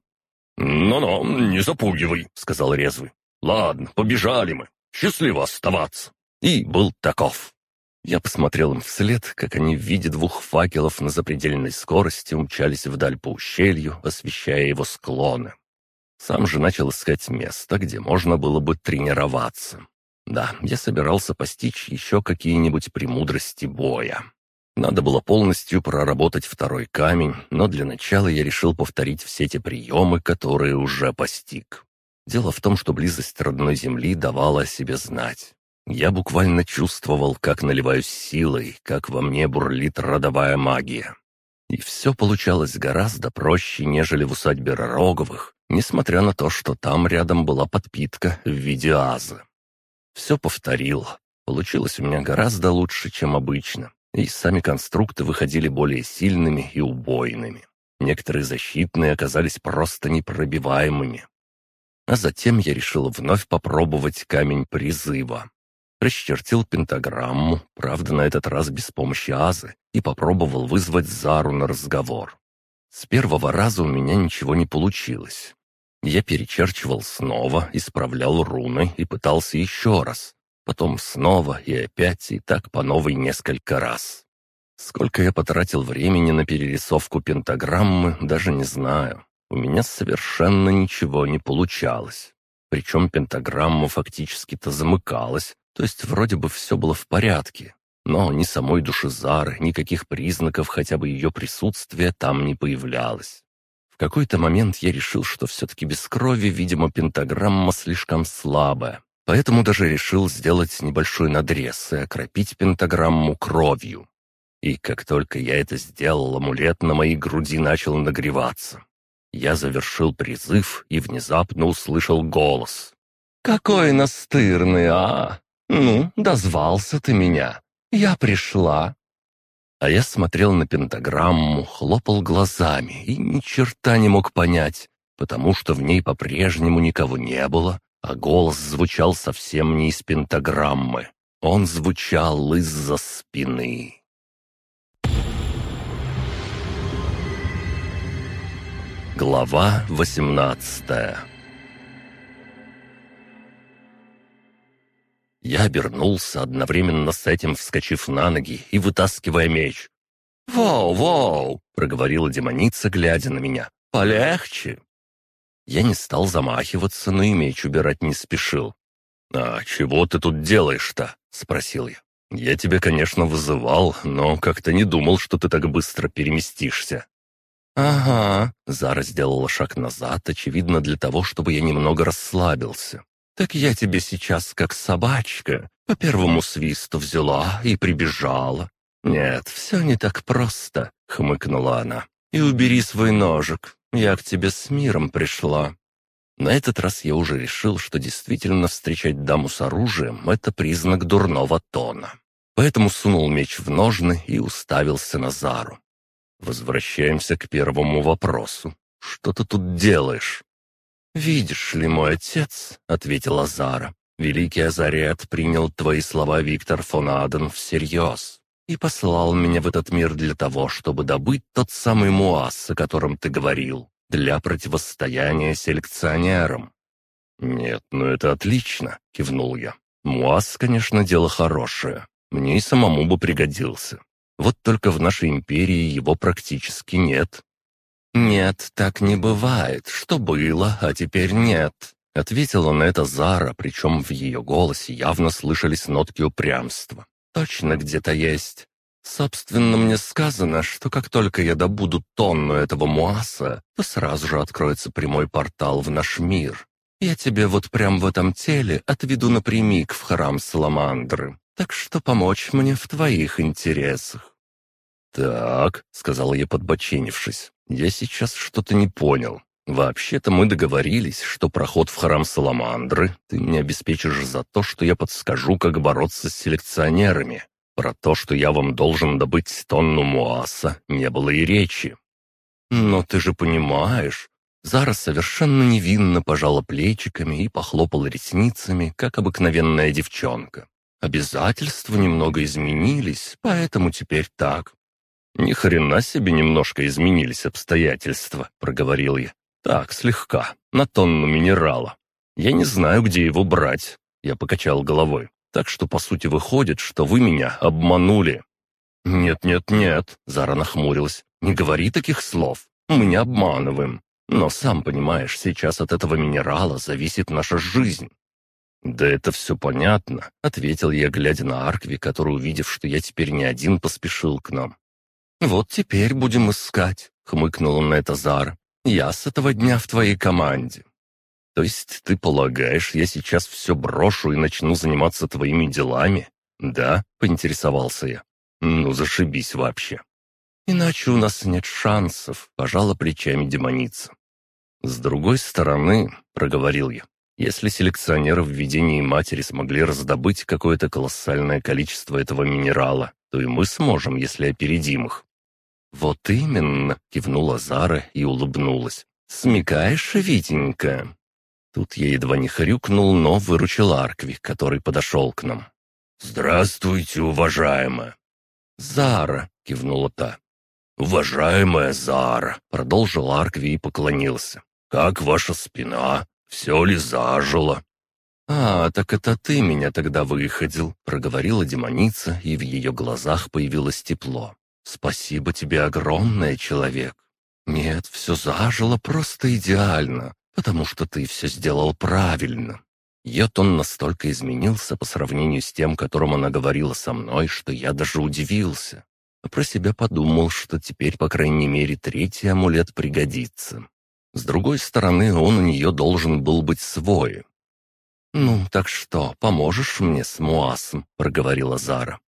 [SPEAKER 1] «Ну-ну, не запугивай», — сказал Резвый. «Ладно, побежали мы. Счастливо оставаться». И был таков. Я посмотрел им вслед, как они в виде двух факелов на запредельной скорости умчались вдаль по ущелью, освещая его склоны. Сам же начал искать место, где можно было бы тренироваться. Да, я собирался постичь еще какие-нибудь премудрости боя. Надо было полностью проработать второй камень, но для начала я решил повторить все те приемы, которые уже постиг. Дело в том, что близость родной земли давала о себе знать. Я буквально чувствовал, как наливаюсь силой, как во мне бурлит родовая магия. И все получалось гораздо проще, нежели в усадьбе Ророговых, несмотря на то, что там рядом была подпитка в виде азы. Все повторил. Получилось у меня гораздо лучше, чем обычно, и сами конструкты выходили более сильными и убойными. Некоторые защитные оказались просто непробиваемыми. А затем я решил вновь попробовать камень призыва. Расчертил пентаграмму, правда, на этот раз без помощи азы, и попробовал вызвать Зару на разговор. С первого раза у меня ничего не получилось. Я перечерчивал снова, исправлял руны и пытался еще раз. Потом снова и опять, и так по новой несколько раз. Сколько я потратил времени на перерисовку пентаграммы, даже не знаю. У меня совершенно ничего не получалось. Причем пентаграмма фактически-то замыкалась, то есть вроде бы все было в порядке. Но ни самой души Зары, никаких признаков хотя бы ее присутствия там не появлялось. В какой-то момент я решил, что все-таки без крови, видимо, пентаграмма слишком слабая. Поэтому даже решил сделать небольшой надрез и окропить пентаграмму кровью. И как только я это сделал, амулет на моей груди начал нагреваться. Я завершил призыв и внезапно услышал голос. «Какой настырный, а! Ну, дозвался ты меня. Я пришла». А я смотрел на пентаграмму, хлопал глазами и ни черта не мог понять, потому что в ней по-прежнему никого не было, а голос звучал совсем не из пентаграммы. Он звучал из-за спины. Глава восемнадцатая Я обернулся, одновременно с этим вскочив на ноги и вытаскивая меч. «Воу-воу!» — проговорила демоница, глядя на меня. «Полегче!» Я не стал замахиваться, но и меч убирать не спешил. «А чего ты тут делаешь-то?» — спросил я. «Я тебя, конечно, вызывал, но как-то не думал, что ты так быстро переместишься». «Ага», — Зара сделала шаг назад, очевидно, для того, чтобы я немного расслабился. «Так я тебе сейчас, как собачка, по первому свисту взяла и прибежала». «Нет, все не так просто», — хмыкнула она. «И убери свой ножик, я к тебе с миром пришла». На этот раз я уже решил, что действительно встречать даму с оружием — это признак дурного тона. Поэтому сунул меч в ножны и уставился на Зару. Возвращаемся к первому вопросу. Что ты тут делаешь?» «Видишь ли, мой отец», — ответила Зара, — «великий Азарет принял твои слова Виктор фон Аден всерьез и послал меня в этот мир для того, чтобы добыть тот самый муас, о котором ты говорил, для противостояния селекционерам». «Нет, ну это отлично», — кивнул я. «Муас, конечно, дело хорошее. Мне и самому бы пригодился. Вот только в нашей империи его практически нет». «Нет, так не бывает. Что было, а теперь нет», — ответила на это Зара, причем в ее голосе явно слышались нотки упрямства. «Точно где-то есть. Собственно, мне сказано, что как только я добуду тонну этого муаса, то сразу же откроется прямой портал в наш мир. Я тебе вот прям в этом теле отведу напрямик в храм Саламандры, так что помочь мне в твоих интересах. «Так», — сказал я, подбоченившись, — «я сейчас что-то не понял. Вообще-то мы договорились, что проход в храм Саламандры ты мне обеспечишь за то, что я подскажу, как бороться с селекционерами. Про то, что я вам должен добыть тонну муаса, не было и речи». «Но ты же понимаешь...» Зара совершенно невинно пожала плечиками и похлопала ресницами, как обыкновенная девчонка. Обязательства немного изменились, поэтому теперь так. «Ни хрена себе немножко изменились обстоятельства», — проговорил я. «Так, слегка, на тонну минерала. Я не знаю, где его брать». Я покачал головой. «Так что, по сути, выходит, что вы меня обманули». «Нет-нет-нет», — Зара нахмурилась. «Не говори таких слов. Мы не обманываем. Но, сам понимаешь, сейчас от этого минерала зависит наша жизнь». «Да это все понятно», — ответил я, глядя на Аркви, который, увидев, что я теперь не один, поспешил к нам. «Вот теперь будем искать», — хмыкнул на это Зар. «Я с этого дня в твоей команде». То есть ты полагаешь, я сейчас все брошу и начну заниматься твоими делами? Да, поинтересовался я. Ну, зашибись вообще. Иначе у нас нет шансов, пожала плечами демоница. С другой стороны, проговорил я, если селекционеры в видении матери смогли раздобыть какое-то колоссальное количество этого минерала, то и мы сможем, если опередим их. «Вот именно», — кивнула Зара и улыбнулась. «Смекаешь, Витенька?» Тут я едва не хрюкнул, но выручил Аркви, который подошел к нам. «Здравствуйте, уважаемая!» «Зара!» — кивнула та. «Уважаемая Зара!» — продолжил Аркви и поклонился. «Как ваша спина? Все ли зажило?» «А, так это ты меня тогда выходил», — проговорила демоница, и в ее глазах появилось тепло. «Спасибо тебе огромное, человек. Нет, все зажило просто идеально потому что ты все сделал правильно». Ее тон настолько изменился по сравнению с тем, которым она говорила со мной, что я даже удивился. А про себя подумал, что теперь, по крайней мере, третий амулет пригодится. С другой стороны, он у нее должен был быть свой. «Ну, так что, поможешь мне с Муасом?» — проговорила Зара.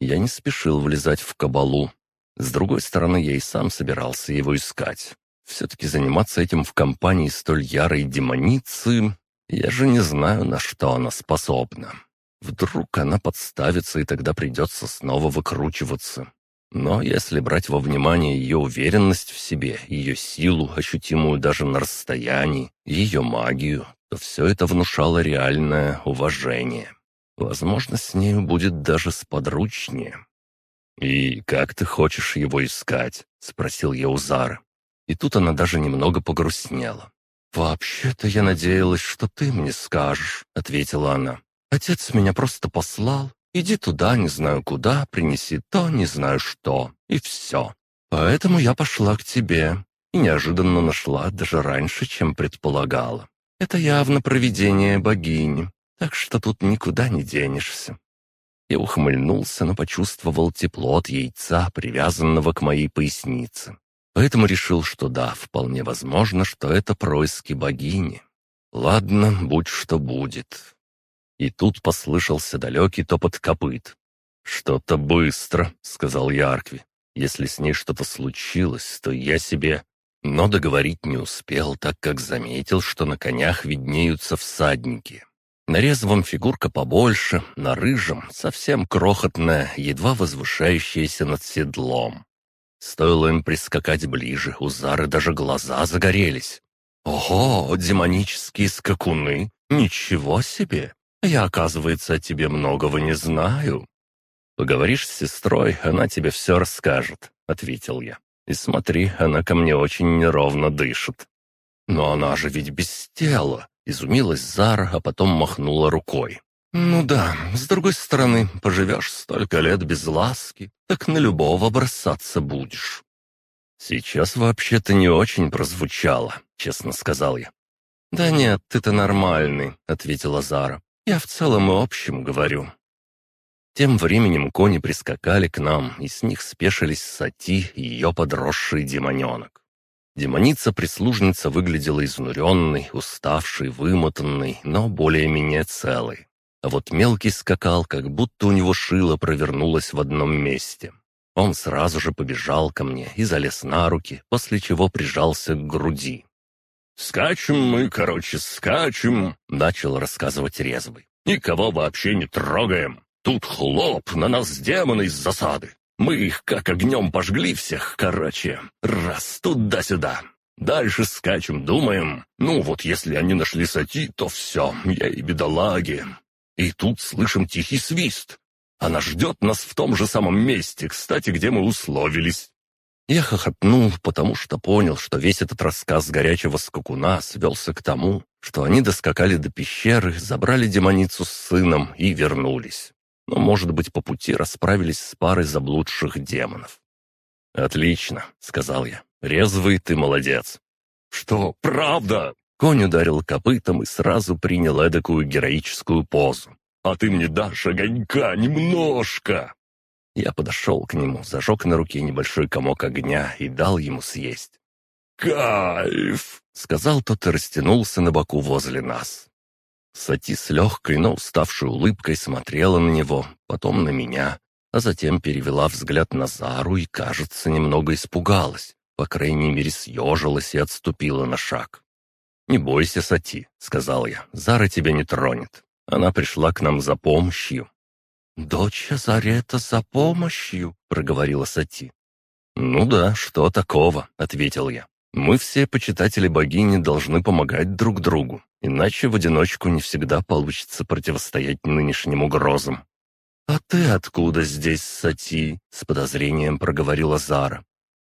[SPEAKER 1] Я не спешил влезать в кабалу. С другой стороны, я и сам собирался его искать. Все-таки заниматься этим в компании столь ярой демоницы... Я же не знаю, на что она способна. Вдруг она подставится, и тогда придется снова выкручиваться. Но если брать во внимание ее уверенность в себе, ее силу, ощутимую даже на расстоянии, ее магию, то все это внушало реальное уважение. Возможно, с нею будет даже сподручнее. «И как ты хочешь его искать?» — спросил я у Зары. И тут она даже немного погрустнела. «Вообще-то я надеялась, что ты мне скажешь», — ответила она. «Отец меня просто послал. Иди туда, не знаю куда, принеси то, не знаю что, и все. Поэтому я пошла к тебе и неожиданно нашла даже раньше, чем предполагала. Это явно провидение богини, так что тут никуда не денешься». Я ухмыльнулся, но почувствовал тепло от яйца, привязанного к моей пояснице. Поэтому решил, что да, вполне возможно, что это происки богини. Ладно, будь что будет. И тут послышался далекий топот копыт. «Что-то быстро», — сказал я Аркви. «Если с ней что-то случилось, то я себе...» Но договорить не успел, так как заметил, что на конях виднеются всадники. На резвом фигурка побольше, на рыжем совсем крохотная, едва возвышающаяся над седлом. Стоило им прискакать ближе, у Зары даже глаза загорелись. «Ого, демонические скакуны! Ничего себе! Я, оказывается, о тебе многого не знаю». «Поговоришь с сестрой, она тебе все расскажет», — ответил я. «И смотри, она ко мне очень неровно дышит». «Но она же ведь без тела!» — изумилась Зара, а потом махнула рукой. «Ну да, с другой стороны, поживешь столько лет без ласки, так на любого бросаться будешь». «Сейчас вообще-то не очень прозвучало», — честно сказал я. «Да нет, ты-то нормальный», — ответила Зара. «Я в целом и общем говорю». Тем временем кони прискакали к нам, и с них спешились Сати и ее подросший демоненок. Демоница-прислужница выглядела изнуренной, уставшей, вымотанной, но более-менее целой. А вот мелкий скакал, как будто у него шило провернулось в одном месте. Он сразу же побежал ко мне и залез на руки, после чего прижался к груди. «Скачем мы, короче, скачем», — начал рассказывать резвый. «Никого вообще не трогаем. Тут хлоп, на нас демоны из засады. Мы их как огнем пожгли всех, короче. Раз туда-сюда. Дальше скачем, думаем. Ну вот если они нашли сати, то все, я и бедолаги. И тут слышим тихий свист. Она ждет нас в том же самом месте, кстати, где мы условились. Я хохотнул, потому что понял, что весь этот рассказ горячего скакуна свелся к тому, что они доскакали до пещеры, забрали демоницу с сыном и вернулись. Но, может быть, по пути расправились с парой заблудших демонов. «Отлично», — сказал я. «Резвый ты молодец». «Что, правда?» Конь ударил копытом и сразу принял эдакую героическую позу. «А ты мне дашь огонька немножко!» Я подошел к нему, зажег на руке небольшой комок огня и дал ему съесть. кайф!» — сказал тот и растянулся на боку возле нас. Сати с легкой, но уставшей улыбкой смотрела на него, потом на меня, а затем перевела взгляд на Зару и, кажется, немного испугалась, по крайней мере съежилась и отступила на шаг. «Не бойся, Сати», — сказал я, — «Зара тебя не тронет. Она пришла к нам за помощью».
[SPEAKER 2] «Дочь Азарета за помощью?» — проговорила Сати.
[SPEAKER 1] «Ну да, что такого?» — ответил я. «Мы все почитатели богини должны помогать друг другу, иначе в одиночку не всегда получится противостоять нынешним угрозам».
[SPEAKER 2] «А ты откуда здесь, Сати?» — с подозрением проговорила Зара.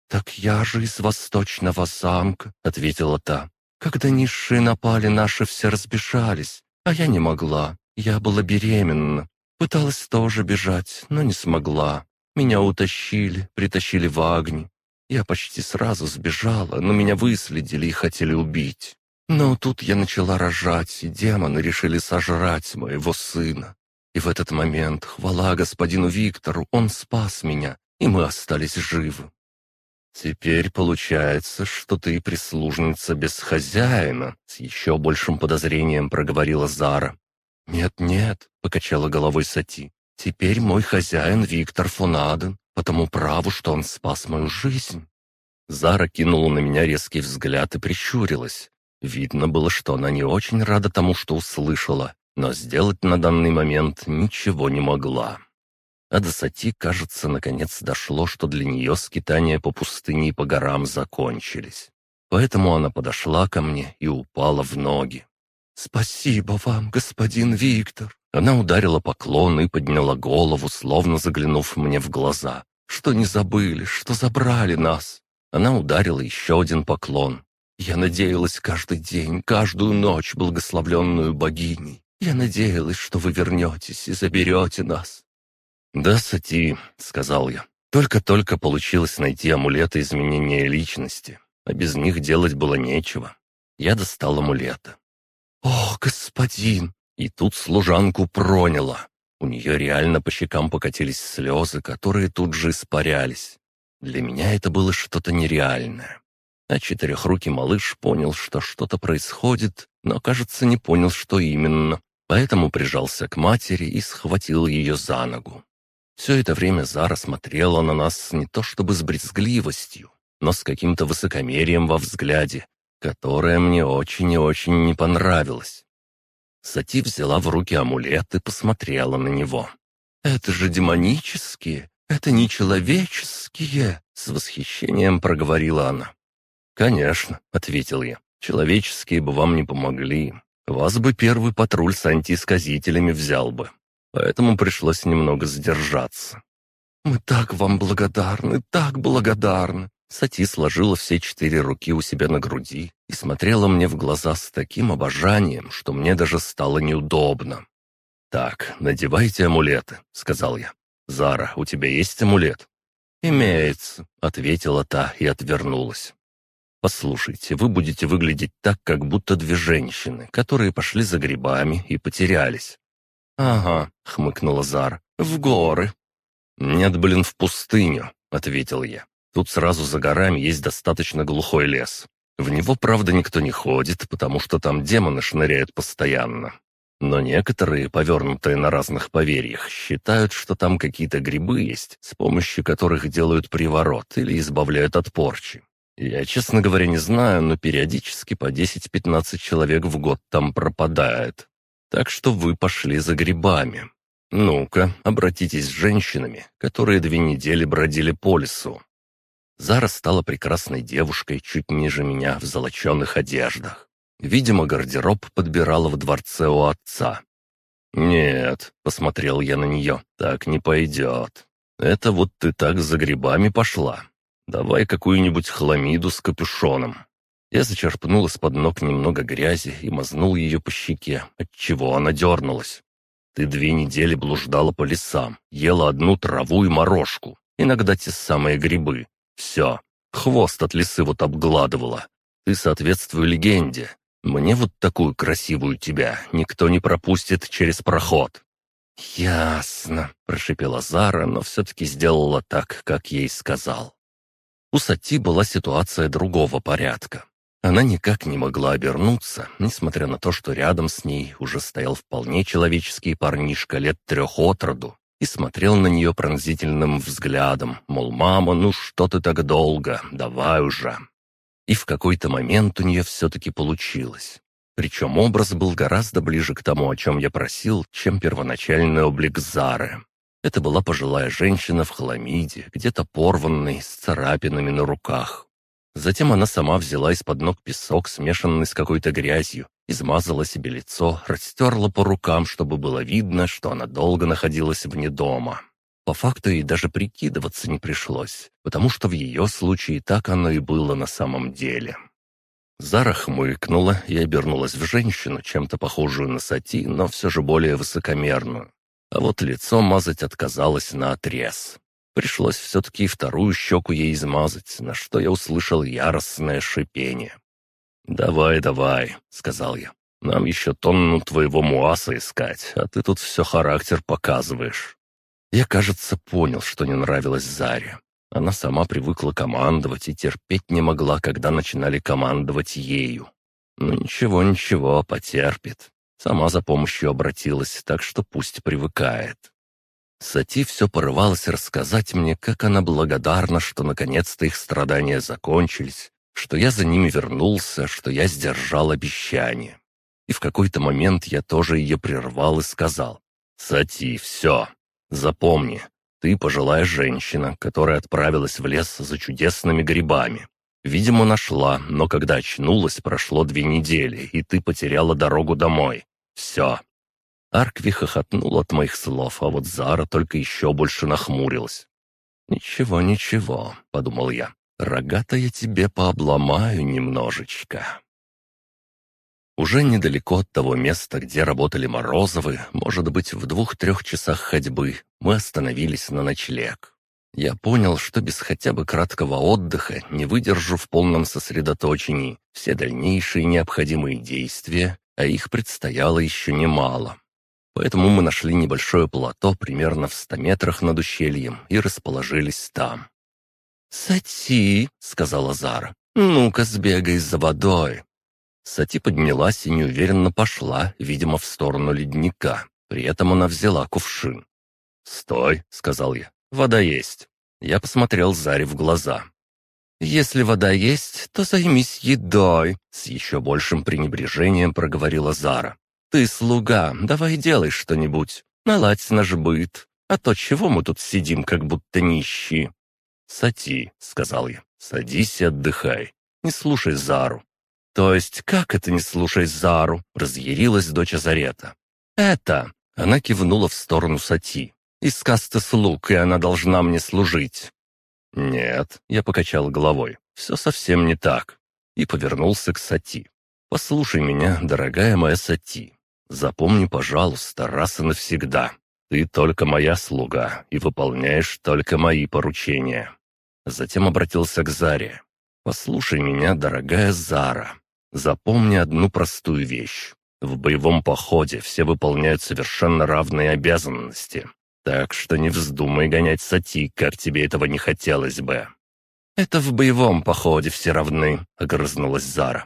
[SPEAKER 2] «Так я же из восточного замка», — ответила та. «Когда низшие напали, наши все разбежались, а я не могла. Я была беременна. Пыталась тоже бежать, но не смогла. Меня утащили, притащили в огни. Я почти сразу сбежала, но меня выследили и хотели убить. Но тут я начала рожать, и демоны решили сожрать моего сына. И в этот момент, хвала господину Виктору, он спас меня, и мы остались живы.
[SPEAKER 1] «Теперь получается, что ты прислужница без хозяина», — с еще большим подозрением проговорила Зара.
[SPEAKER 2] «Нет-нет», — покачала головой Сати, — «теперь мой хозяин Виктор фон Аден, по тому праву, что он спас мою жизнь».
[SPEAKER 1] Зара кинула на меня резкий взгляд и прищурилась. Видно было, что она не очень рада тому, что услышала, но сделать на данный момент ничего не могла. А до Сати, кажется, наконец дошло, что для нее скитания по пустыне и по горам закончились. Поэтому она подошла ко мне и упала в ноги.
[SPEAKER 2] «Спасибо вам, господин Виктор!»
[SPEAKER 1] Она ударила поклон и подняла голову, словно заглянув мне в глаза. «Что не забыли, что забрали нас?» Она ударила еще один поклон. «Я надеялась каждый день, каждую ночь, благословленную богиней. Я надеялась, что вы вернетесь и заберете нас». «Да, Сати», — сказал я. «Только-только получилось найти амулеты изменения личности, а без них делать было нечего. Я достал амулеты.
[SPEAKER 2] «О, господин!»
[SPEAKER 1] И тут служанку проняло. У нее реально по щекам покатились слезы, которые тут же испарялись. Для меня это было что-то нереальное. А четырехрукий малыш понял, что что-то происходит, но, кажется, не понял, что именно поэтому прижался к матери и схватил ее за ногу. Все это время Зара смотрела на нас не то чтобы с брезгливостью, но с каким-то высокомерием во взгляде, которое мне очень и очень не понравилось. Сати взяла в руки амулет и посмотрела на него.
[SPEAKER 2] «Это же демонические, это не человеческие!» С восхищением проговорила она.
[SPEAKER 1] «Конечно», — ответил я, — «человеческие бы вам не помогли. Вас бы первый патруль с антиисказителями взял бы. Поэтому пришлось немного задержаться.
[SPEAKER 2] «Мы так вам благодарны, так благодарны!»
[SPEAKER 1] Сати сложила все четыре руки у себя на груди и смотрела мне в глаза с таким обожанием, что мне даже стало неудобно. «Так, надевайте амулеты», — сказал я. «Зара, у тебя есть амулет?»
[SPEAKER 2] «Имеется», —
[SPEAKER 1] ответила та и отвернулась. Послушайте, вы будете выглядеть так, как будто две женщины, которые пошли за грибами и потерялись».
[SPEAKER 2] «Ага», — хмыкнула Зар, — «в горы».
[SPEAKER 1] «Нет, блин, в пустыню», — ответил я. «Тут сразу за горами есть достаточно глухой лес. В него, правда, никто не ходит, потому что там демоны шныряют постоянно. Но некоторые, повернутые на разных поверьях, считают, что там какие-то грибы есть, с помощью которых делают приворот или избавляют от порчи. Я, честно говоря, не знаю, но периодически по 10-15 человек в год там пропадает. Так что вы пошли за грибами. Ну-ка, обратитесь с женщинами, которые две недели бродили по лесу. Зара стала прекрасной девушкой чуть ниже меня в золоченых одеждах. Видимо, гардероб подбирала в дворце у отца. «Нет», — посмотрел я на нее, — «так не пойдет. Это вот ты так за грибами пошла. Давай какую-нибудь хламиду с капюшоном». Я зачерпнул из-под ног немного грязи и мазнул ее по щеке, отчего она дернулась. «Ты две недели блуждала по лесам, ела одну траву и морожку, иногда те самые грибы. Все, хвост от лисы вот обгладывала. Ты соответствую легенде. Мне вот такую красивую тебя никто не пропустит через проход».
[SPEAKER 2] «Ясно», —
[SPEAKER 1] прошипела Зара, но все-таки сделала так, как ей сказал. У Сати была ситуация другого порядка. Она никак не могла обернуться, несмотря на то, что рядом с ней уже стоял вполне человеческий парнишка лет трех от роду и смотрел на нее пронзительным взглядом, мол, «Мама, ну что ты так долго? Давай уже!» И в какой-то момент у нее все-таки получилось. Причем образ был гораздо ближе к тому, о чем я просил, чем первоначальный облик Зары. Это была пожилая женщина в хламиде, где-то порванной, с царапинами на руках. Затем она сама взяла из-под ног песок, смешанный с какой-то грязью, измазала себе лицо, растерла по рукам, чтобы было видно, что она долго находилась вне дома. По факту ей даже прикидываться не пришлось, потому что в ее случае так оно и было на самом деле. Зара хмыкнула и обернулась в женщину, чем-то похожую на сати, но все же более высокомерную. А вот лицо мазать отказалась на отрез. Пришлось все-таки вторую щеку ей измазать, на что я услышал яростное шипение. «Давай, давай», — сказал я. «Нам еще тонну твоего муаса искать, а ты тут все характер показываешь». Я, кажется, понял, что не нравилось Заре. Она сама привыкла командовать и терпеть не могла, когда начинали командовать ею. Ну ничего, ничего, потерпит. Сама за помощью обратилась, так что пусть привыкает. Сати все порывалась рассказать мне, как она благодарна, что наконец-то их страдания закончились, что я за ними вернулся, что я сдержал обещание. И в какой-то момент я тоже ее прервал и сказал, «Сати, все, запомни, ты пожилая женщина, которая отправилась в лес за чудесными грибами. Видимо, нашла, но когда очнулась, прошло две недели, и ты потеряла дорогу домой. Все». Аркви хохотнул от моих слов, а вот Зара только еще больше нахмурилась. «Ничего, ничего», — подумал я, — «рога-то я тебе пообломаю немножечко». Уже недалеко от того места, где работали Морозовы, может быть, в двух-трех часах ходьбы, мы остановились на ночлег. Я понял, что без хотя бы краткого отдыха не выдержу в полном сосредоточении все дальнейшие необходимые действия, а их предстояло еще немало. Поэтому мы нашли небольшое плато примерно в ста метрах над ущельем и расположились там. «Сати», — сказала Зара, — «ну-ка сбегай за водой». Сати поднялась и неуверенно пошла, видимо, в сторону ледника. При этом она взяла кувшин. «Стой», — сказал я, — «вода есть». Я посмотрел Заре в глаза. «Если вода есть, то займись едой», — с еще большим пренебрежением проговорила Зара. «Ты слуга, давай делай что-нибудь, наладь наш быт, а то чего мы тут сидим, как будто нищие?» «Сати», — сказал я, — «садись и отдыхай, не слушай Зару». «То есть как это не слушай Зару?» — разъярилась дочь Азарета. «Это...» — она кивнула в сторону Сати. «Из касты слуг, и она должна мне служить. «Нет», — я покачал головой, — «все совсем не так». И повернулся к Сати. «Послушай меня, дорогая моя Сати. Запомни, пожалуйста, раз и навсегда. Ты только моя слуга и выполняешь только мои поручения». Затем обратился к Заре. «Послушай меня, дорогая Зара. Запомни одну простую вещь. В боевом походе все выполняют совершенно равные обязанности. Так что не вздумай гонять сати, как тебе этого не хотелось бы». «Это в боевом походе все равны», — огрызнулась Зара.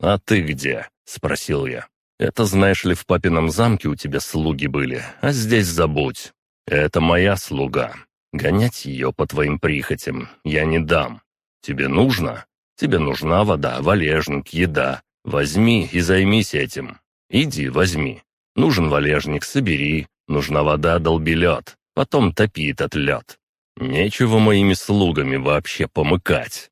[SPEAKER 1] «А ты где?» — спросил я. «Это, знаешь ли, в папином замке у тебя слуги были, а здесь забудь. Это моя слуга. Гонять ее по твоим прихотям я не дам. Тебе нужно? Тебе нужна вода, валежник, еда. Возьми и займись этим. Иди, возьми. Нужен валежник, собери. Нужна вода, долби лед, потом топи этот лед. Нечего моими слугами вообще помыкать».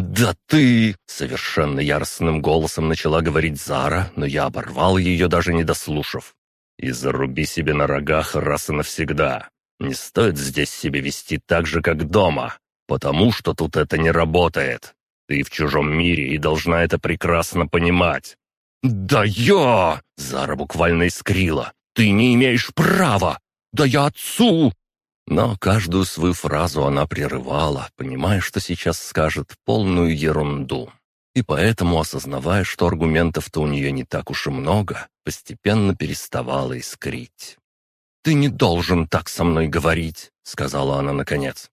[SPEAKER 1] «Да ты!» — совершенно яростным голосом начала говорить Зара, но я оборвал ее, даже не дослушав. «И заруби себе на рогах раз и навсегда. Не стоит здесь себя вести так же, как дома, потому что тут это не работает. Ты в чужом мире и должна это прекрасно понимать». «Да я!» — Зара буквально искрила. «Ты не имеешь права! Да я отцу!» Но каждую свою фразу она прерывала, понимая, что сейчас скажет полную ерунду. И поэтому, осознавая, что аргументов-то у нее не так уж и много, постепенно переставала искрить. «Ты не должен так со мной говорить», — сказала она наконец.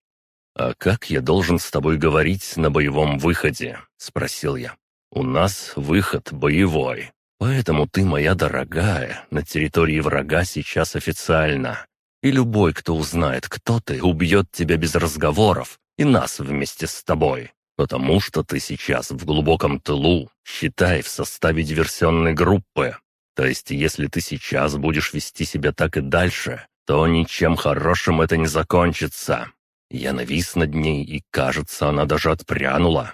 [SPEAKER 1] «А как я должен с тобой говорить на боевом выходе?» — спросил я. «У нас выход боевой, поэтому ты, моя дорогая, на территории врага сейчас официально. И любой, кто узнает, кто ты, убьет тебя без разговоров, и нас вместе с тобой. Потому что ты сейчас в глубоком тылу, считай, в составе диверсионной группы. То есть, если ты сейчас будешь вести себя так и дальше, то ничем хорошим это не закончится. Я навис над ней, и, кажется, она даже отпрянула.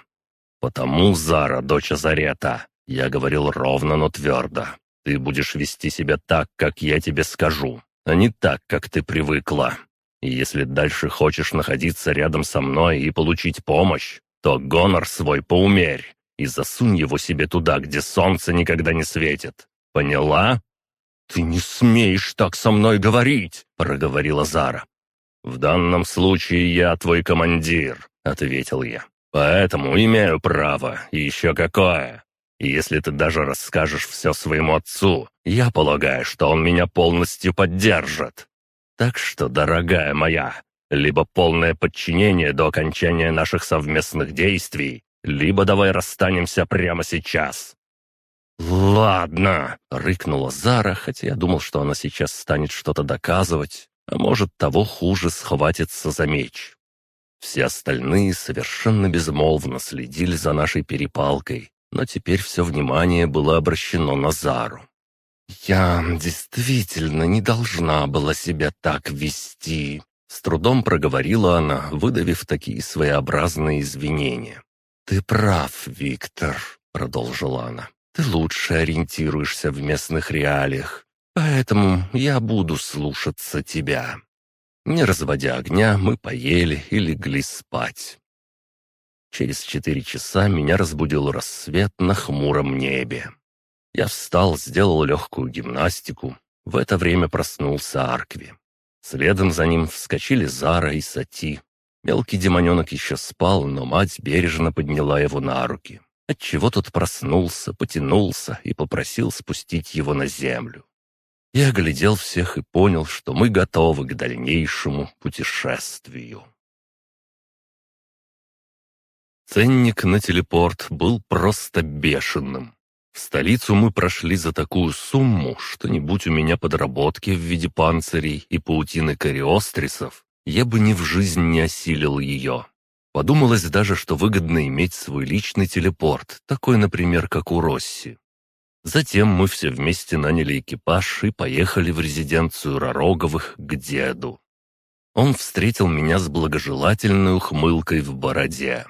[SPEAKER 1] «Потому, Зара, дочь Азарета, я говорил ровно, но твердо. Ты будешь вести себя так, как я тебе скажу, а не так, как ты привыкла. И если дальше хочешь находиться рядом со мной и получить помощь, то гонор свой поумерь и засунь его себе туда, где солнце никогда не светит. Поняла?» «Ты не смеешь так со мной говорить!» — проговорила Зара. «В данном случае я твой командир», — ответил я. «Поэтому имею право, и еще какое. И если ты даже расскажешь все своему отцу, я полагаю, что он меня полностью поддержит. Так что, дорогая моя, либо полное подчинение до окончания наших совместных действий, либо давай расстанемся прямо сейчас». «Ладно», — рыкнула Зара, хотя я думал, что она сейчас станет что-то доказывать, а может, того хуже схватится за меч. Все остальные совершенно безмолвно следили за нашей перепалкой, но теперь все внимание было обращено на Зару. «Я действительно не должна была себя так вести», — с трудом проговорила она, выдавив такие своеобразные извинения. «Ты прав, Виктор», — продолжила она. «Ты лучше ориентируешься в местных реалиях. Поэтому я буду слушаться тебя». Не разводя огня, мы поели и легли спать. Через четыре часа меня разбудил рассвет на хмуром небе. Я встал, сделал легкую гимнастику. В это время проснулся Аркви. Следом за ним вскочили Зара и Сати. Мелкий демоненок еще спал, но мать бережно подняла его на руки. Отчего тот проснулся, потянулся и попросил спустить его на землю. Я оглядел всех и понял, что мы готовы к дальнейшему путешествию. Ценник на телепорт был просто бешеным. В столицу мы прошли за такую сумму, что не будь у меня подработки в виде панцирей и паутины кориострисов, я бы ни в жизнь не осилил ее. Подумалось даже, что выгодно иметь свой личный телепорт, такой, например, как у Росси. Затем мы все вместе наняли экипаж и поехали в резиденцию Ророговых к деду. Он встретил меня с благожелательной ухмылкой в бороде.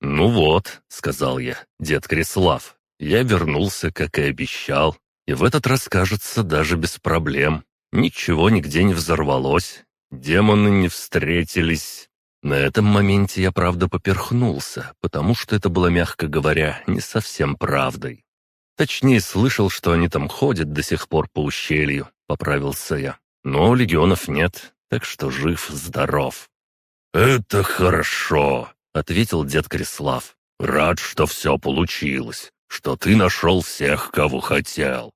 [SPEAKER 1] «Ну вот», — сказал я, — «дед Креслав, я вернулся, как и обещал, и в этот раз, кажется, даже без проблем. Ничего нигде не взорвалось, демоны не встретились». На этом моменте я, правда, поперхнулся, потому что это было, мягко говоря, не совсем правдой. Точнее, слышал, что они там ходят до сих пор по ущелью, поправился я. Но легионов нет, так что жив-здоров. «Это хорошо», — ответил дед Крислав. «Рад, что все получилось, что ты нашел всех, кого хотел».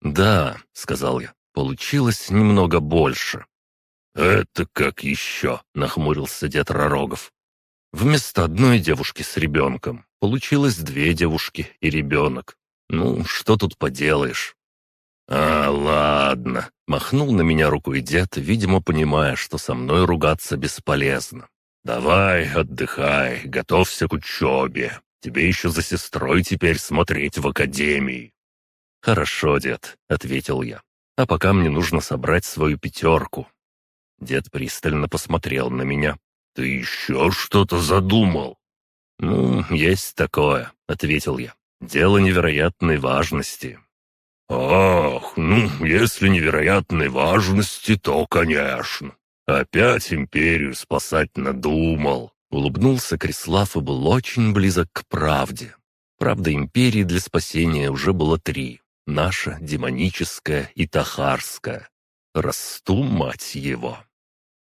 [SPEAKER 1] «Да», — сказал я, — «получилось немного больше». «Это как еще?» — нахмурился дед Ророгов. «Вместо одной девушки с ребенком получилось две девушки и ребенок. «Ну, что тут поделаешь?» «А, ладно», — махнул на меня рукой дед, видимо, понимая, что со мной ругаться бесполезно. «Давай, отдыхай, готовься к учебе. Тебе еще за сестрой теперь смотреть в академии». «Хорошо, дед», — ответил я. «А пока мне нужно собрать свою пятерку». Дед пристально посмотрел на меня. «Ты еще что-то задумал?» «Ну, есть такое», — ответил я. Дело невероятной важности». «Ах, ну, если невероятной важности, то, конечно. Опять империю спасать надумал». Улыбнулся Крислав и был очень близок к правде. Правда, империи для спасения уже было три. Наша, демоническая и тахарская. Расту, мать его.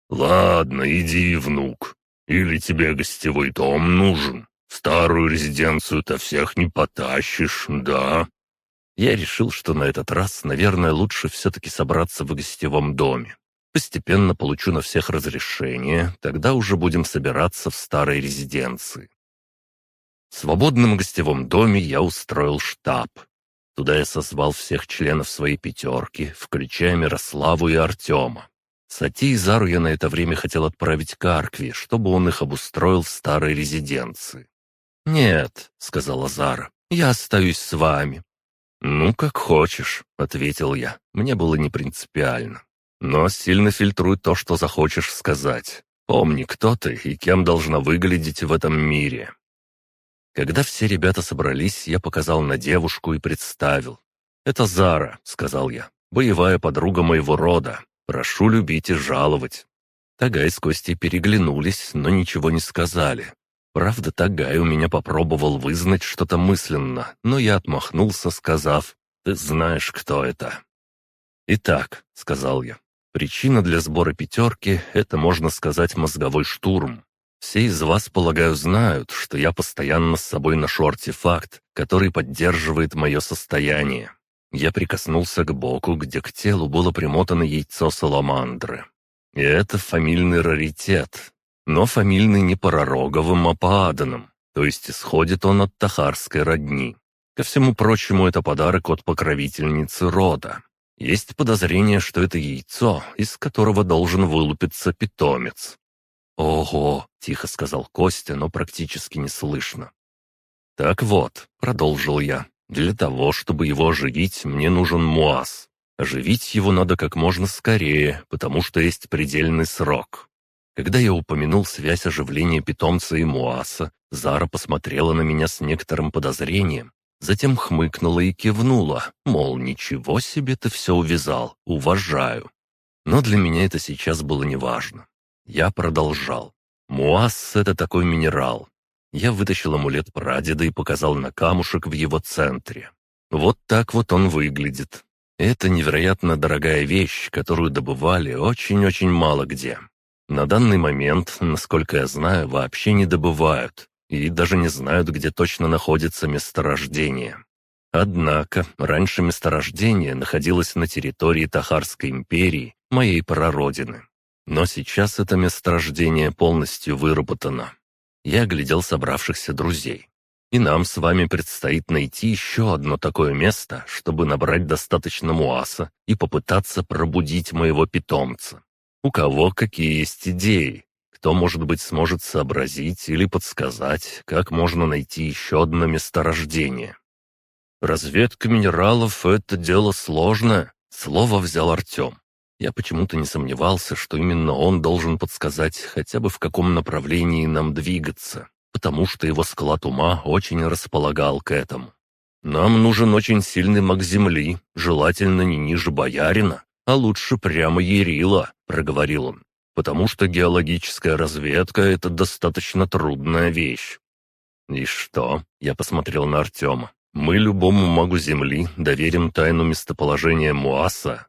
[SPEAKER 1] «Ладно, иди, внук. Или тебе гостевой дом нужен?» Старую резиденцию-то всех не потащишь, да?» Я решил, что на этот раз, наверное, лучше все-таки собраться в гостевом доме. Постепенно получу на всех разрешение, тогда уже будем собираться в старой резиденции. В свободном гостевом доме я устроил штаб. Туда я созвал всех членов своей пятерки, включая Мирославу и Артема. Сати и Зару я на это время хотел отправить к Аркви, чтобы он их обустроил в старой резиденции. «Нет», — сказала Зара, — «я остаюсь с вами». «Ну, как хочешь», — ответил я. Мне было не принципиально. Но сильно фильтруй то, что захочешь сказать. Помни, кто ты и кем должна выглядеть в этом мире. Когда все ребята собрались, я показал на девушку и представил. «Это Зара», — сказал я, — «боевая подруга моего рода. Прошу любить и жаловать». Тагай с Костей переглянулись, но ничего не сказали. Правда, Тагай у меня попробовал вызнать что-то мысленно, но я отмахнулся, сказав, «Ты знаешь, кто это». «Итак», — сказал я, — «причина для сбора пятерки — это, можно сказать, мозговой штурм. Все из вас, полагаю, знают, что я постоянно с собой ношу артефакт, который поддерживает мое состояние. Я прикоснулся к боку, где к телу было примотано яйцо саламандры. И это фамильный раритет. Но фамильный не по Ророговым, а по Аданам, то есть исходит он от тахарской родни. Ко всему прочему, это подарок от покровительницы рода. Есть подозрение, что это яйцо, из которого должен вылупиться питомец. «Ого!» — тихо сказал Костя, но практически не слышно. «Так вот», — продолжил я, — «для того, чтобы его оживить, мне нужен муаз. Оживить его надо как можно скорее, потому что есть предельный срок». Когда я упомянул связь оживления питомца и муаса, Зара посмотрела на меня с некоторым подозрением, затем хмыкнула и кивнула, мол, ничего себе ты все увязал, уважаю. Но для меня это сейчас было неважно. Я продолжал. Муасс — это такой минерал. Я вытащил амулет прадеда и показал на камушек в его центре. Вот так вот он выглядит. Это невероятно дорогая вещь, которую добывали очень-очень мало где. На данный момент, насколько я знаю, вообще не добывают и даже не знают, где точно находится месторождение. Однако, раньше месторождение находилось на территории Тахарской империи, моей прародины. Но сейчас это месторождение полностью выработано. Я глядел собравшихся друзей. И нам с вами предстоит найти еще одно такое место, чтобы набрать достаточно муаса и попытаться пробудить моего питомца. У кого какие есть идеи? Кто, может быть, сможет сообразить или подсказать, как можно найти еще одно месторождение? Разведка минералов — это дело сложное, слово взял Артем. Я почему-то не сомневался, что именно он должен подсказать, хотя бы в каком направлении нам двигаться, потому что его склад ума очень располагал к этому. «Нам нужен очень сильный маг земли, желательно не ниже боярина, а лучше прямо Ерила», — проговорил он, «потому что геологическая разведка — это достаточно трудная вещь». «И что?» — я посмотрел на Артема. «Мы любому магу Земли доверим тайну местоположения Муаса,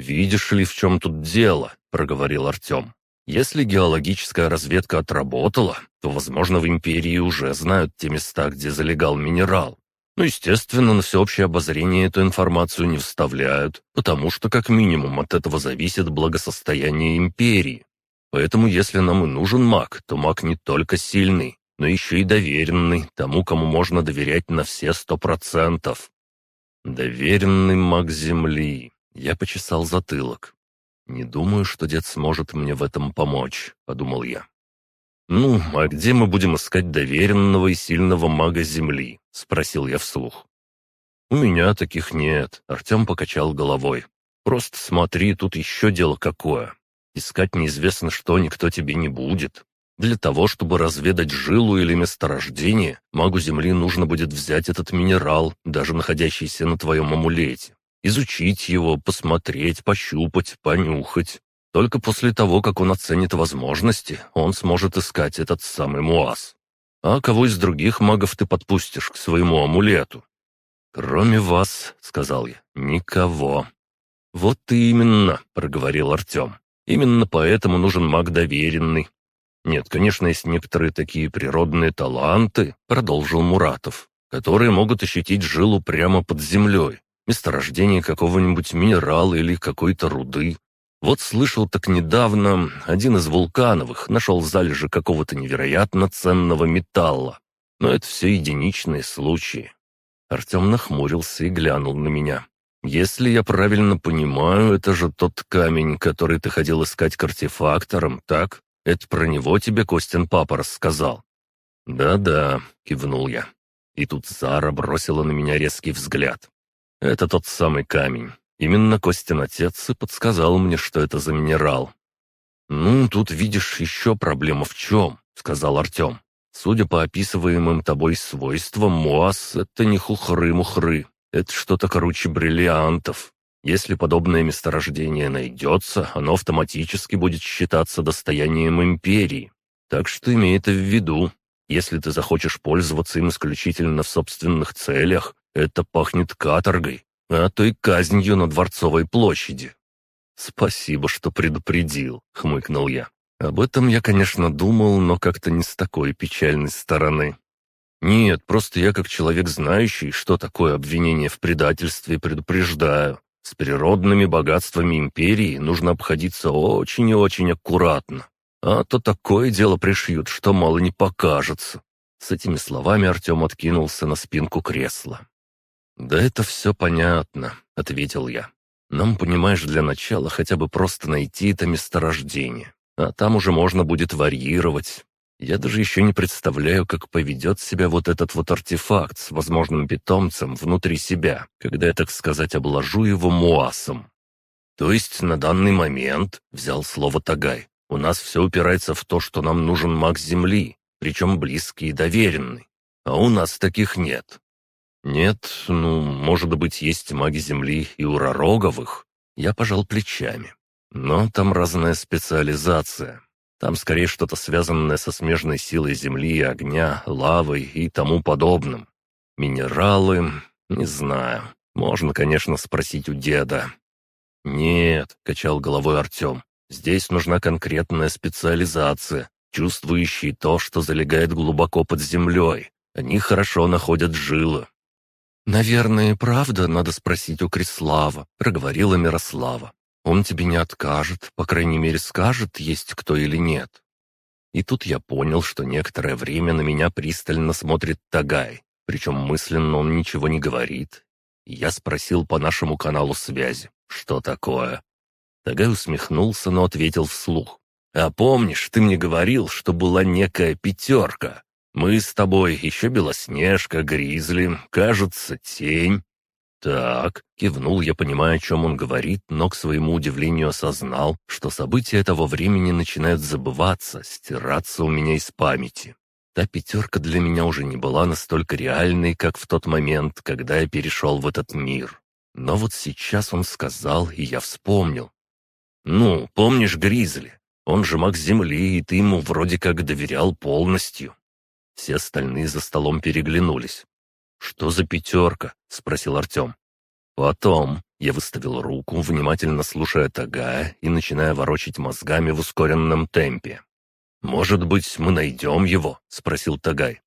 [SPEAKER 1] «Видишь ли, в чем тут дело?» — проговорил Артем. «Если геологическая разведка отработала, то, возможно, в Империи уже знают те места, где залегал минерал. Но, естественно, на всеобщее обозрение эту информацию не вставляют, потому что, как минимум, от этого зависит благосостояние Империи. Поэтому, если нам и нужен маг, то маг не только сильный, но еще и доверенный, тому, кому можно доверять на все сто процентов. Доверенный маг Земли. Я почесал затылок. «Не думаю, что дед сможет мне в этом помочь», — подумал я. «Ну, а где мы будем искать доверенного и сильного мага Земли?» — спросил я вслух. «У меня таких нет», — Артем покачал головой. «Просто смотри, тут еще дело какое. Искать неизвестно что никто тебе не будет. Для того, чтобы разведать жилу или месторождение, магу Земли нужно будет взять этот минерал, даже находящийся на твоем амулете изучить его, посмотреть, пощупать, понюхать. Только после того, как он оценит возможности, он сможет искать этот самый муаз. А кого из других магов ты подпустишь к своему амулету? «Кроме вас», — сказал я, — «никого». «Вот именно», — проговорил Артем. «Именно поэтому нужен маг доверенный». «Нет, конечно, есть некоторые такие природные таланты», — продолжил Муратов, «которые могут ощутить жилу прямо под землей, месторождение какого-нибудь минерала или какой-то руды. Вот слышал так недавно, один из вулкановых нашел залежи какого-то невероятно ценного металла. Но это все единичные случаи. Артем нахмурился и глянул на меня. «Если я правильно понимаю, это же тот камень, который ты ходил искать к артефакторам, так? Это про него тебе Костин папа рассказал?» «Да-да», — кивнул я. И тут Зара бросила на меня резкий взгляд. «Это тот самый камень. Именно Костин отец и подсказал мне, что это за минерал». «Ну, тут видишь еще проблема в чем», — сказал Артем. «Судя по описываемым тобой свойствам, Муас — это не хухры-мухры. Это что-то короче бриллиантов. Если подобное месторождение найдется, оно автоматически будет считаться достоянием империи. Так что имей это в виду. Если ты захочешь пользоваться им исключительно в собственных целях, это пахнет каторгой, а то и казнью на Дворцовой площади». «Спасибо, что предупредил», — хмыкнул я. «Об этом я, конечно, думал, но как-то не с такой печальной стороны. «Нет, просто я как человек знающий, что такое обвинение в предательстве, предупреждаю. С природными богатствами империи нужно обходиться очень и очень аккуратно. А то такое дело пришьют, что мало не покажется». С этими словами Артем откинулся на спинку кресла. «Да это все понятно», — ответил я. «Нам, понимаешь, для начала хотя бы просто найти это месторождение, а там уже можно будет варьировать, я даже еще не представляю, как поведет себя вот этот вот артефакт с возможным питомцем внутри себя, когда я, так сказать, обложу его муасом. То есть на данный момент, взял слово Тагай, у нас все упирается в то, что нам нужен маг Земли, причем близкий и доверенный. А у нас таких нет. Нет, ну, может быть, есть маги Земли и у Ророговых. Я пожал плечами. Но там разная специализация. Там скорее что-то связанное со смежной силой земли, огня, лавой и тому подобным. Минералы... не знаю. Можно, конечно, спросить у деда. «Нет», — качал головой Артем, — «здесь нужна конкретная специализация, чувствующие то, что залегает глубоко под землей. Они хорошо находят жилы». «Наверное, правда надо спросить у Крислава», — проговорила Мирослава. Он тебе не откажет, по крайней мере скажет, есть кто или нет. И тут я понял, что некоторое время на меня пристально смотрит Тагай, причем мысленно он ничего не говорит. Я спросил по нашему каналу связи, что такое. Тагай усмехнулся, но ответил вслух. «А помнишь, ты мне говорил, что была некая пятерка? Мы с тобой, еще Белоснежка, Гризли, кажется, Тень, «Так», — кивнул я, понимая, о чем он говорит, но к своему удивлению осознал, что события этого времени начинают забываться, стираться у меня из памяти. Та пятерка для меня уже не была настолько реальной, как в тот момент, когда я перешел в этот мир. Но вот сейчас он сказал, и я вспомнил. «Ну, помнишь Гризли? Он же маг Земли, и ты ему вроде как доверял полностью». Все остальные за столом переглянулись. «Что за пятерка?» — спросил Артем. «Потом». Я выставил руку, внимательно слушая Тагая и начиная ворочить мозгами в ускоренном темпе. «Может быть, мы найдем его?» — спросил Тагай.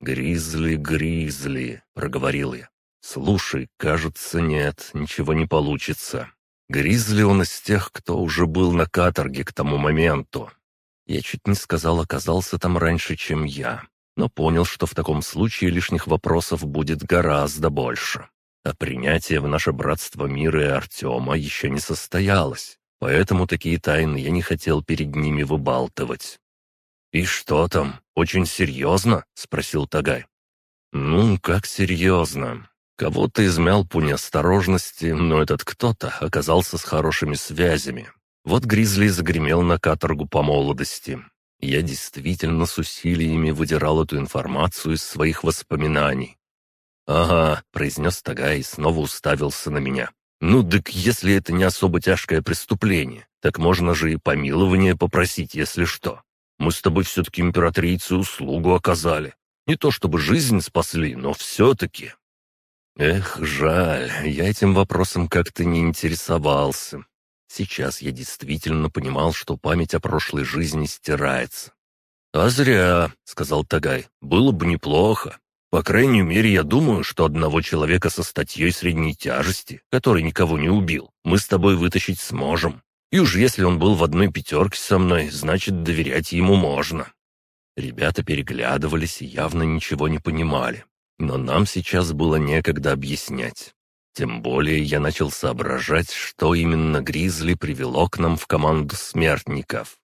[SPEAKER 1] «Гризли, Гризли», — проговорил я. «Слушай, кажется, нет, ничего не получится. Гризли он из тех, кто уже был на каторге к тому моменту. Я чуть не сказал, оказался там раньше, чем я но понял, что в таком случае лишних вопросов будет гораздо больше. А принятие в наше братство мира и Артема еще не состоялось, поэтому такие тайны я не хотел перед ними выбалтывать. «И что там, очень серьезно?» — спросил Тагай. «Ну, как серьезно? Кого-то измял по неосторожности, но этот кто-то оказался с хорошими связями. Вот Гризли загремел на каторгу по молодости, я действительно с усилиями выдирал эту информацию из своих воспоминаний. «Ага», — произнес Тагай и снова уставился на меня. «Ну, так если это не особо тяжкое преступление, так можно же и помилование попросить, если что. Мы с тобой все-таки императрице услугу оказали. Не то чтобы жизнь спасли, но все-таки». Эх, жаль, я этим вопросом как-то не интересовался. Сейчас я действительно понимал, что память о прошлой жизни стирается. «А зря», — сказал Тагай, — «было бы неплохо. По крайней мере, я думаю, что одного человека со статьей средней тяжести, который никого не убил, мы с тобой вытащить сможем. И уж если он был в одной пятерке со мной, значит, доверять ему можно. Ребята переглядывались и явно ничего не понимали. Но нам сейчас было некогда объяснять. Тем более я начал соображать, что именно Гризли привело к нам в команду смертников.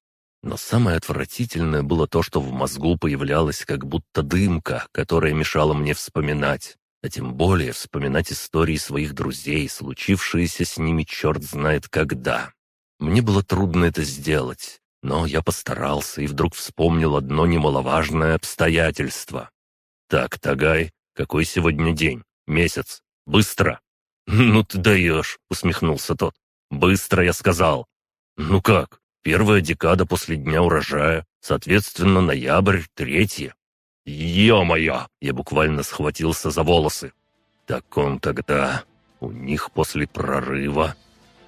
[SPEAKER 1] Но самое отвратительное было то, что в мозгу появлялась как будто дымка, которая мешала мне вспоминать, а тем более вспоминать истории своих друзей, случившиеся с ними черт знает когда. Мне было трудно это сделать, но я постарался и вдруг вспомнил одно немаловажное обстоятельство. «Так, Тагай, какой сегодня день? Месяц? Быстро!» «Ну ты даешь!» — усмехнулся тот. «Быстро, я сказал!» «Ну как? Первая декада после дня урожая, соответственно, ноябрь, третья». «Е-мое!» — я буквально схватился за волосы. «Так он тогда... У них после прорыва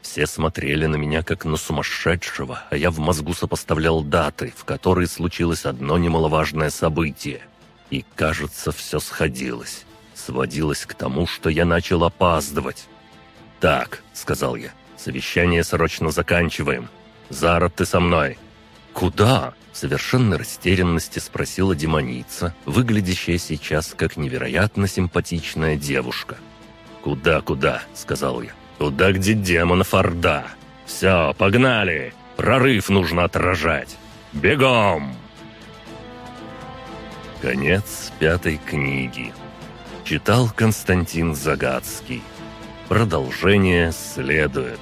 [SPEAKER 1] все смотрели на меня как на сумасшедшего, а я в мозгу сопоставлял даты, в которые случилось одно немаловажное событие. И, кажется, все сходилось. Сводилось к тому, что я начал опаздывать. «Так», — сказал я, — «совещание срочно заканчиваем. Зара, ты со мной». «Куда?» — в совершенной растерянности спросила демоница, выглядящая сейчас как невероятно симпатичная девушка. «Куда-куда?» — сказал я. Туда, где демонов Орда. Все, погнали! Прорыв нужно отражать! Бегом!» Конец пятой книги. Читал Константин Загадский. Продолжение следует.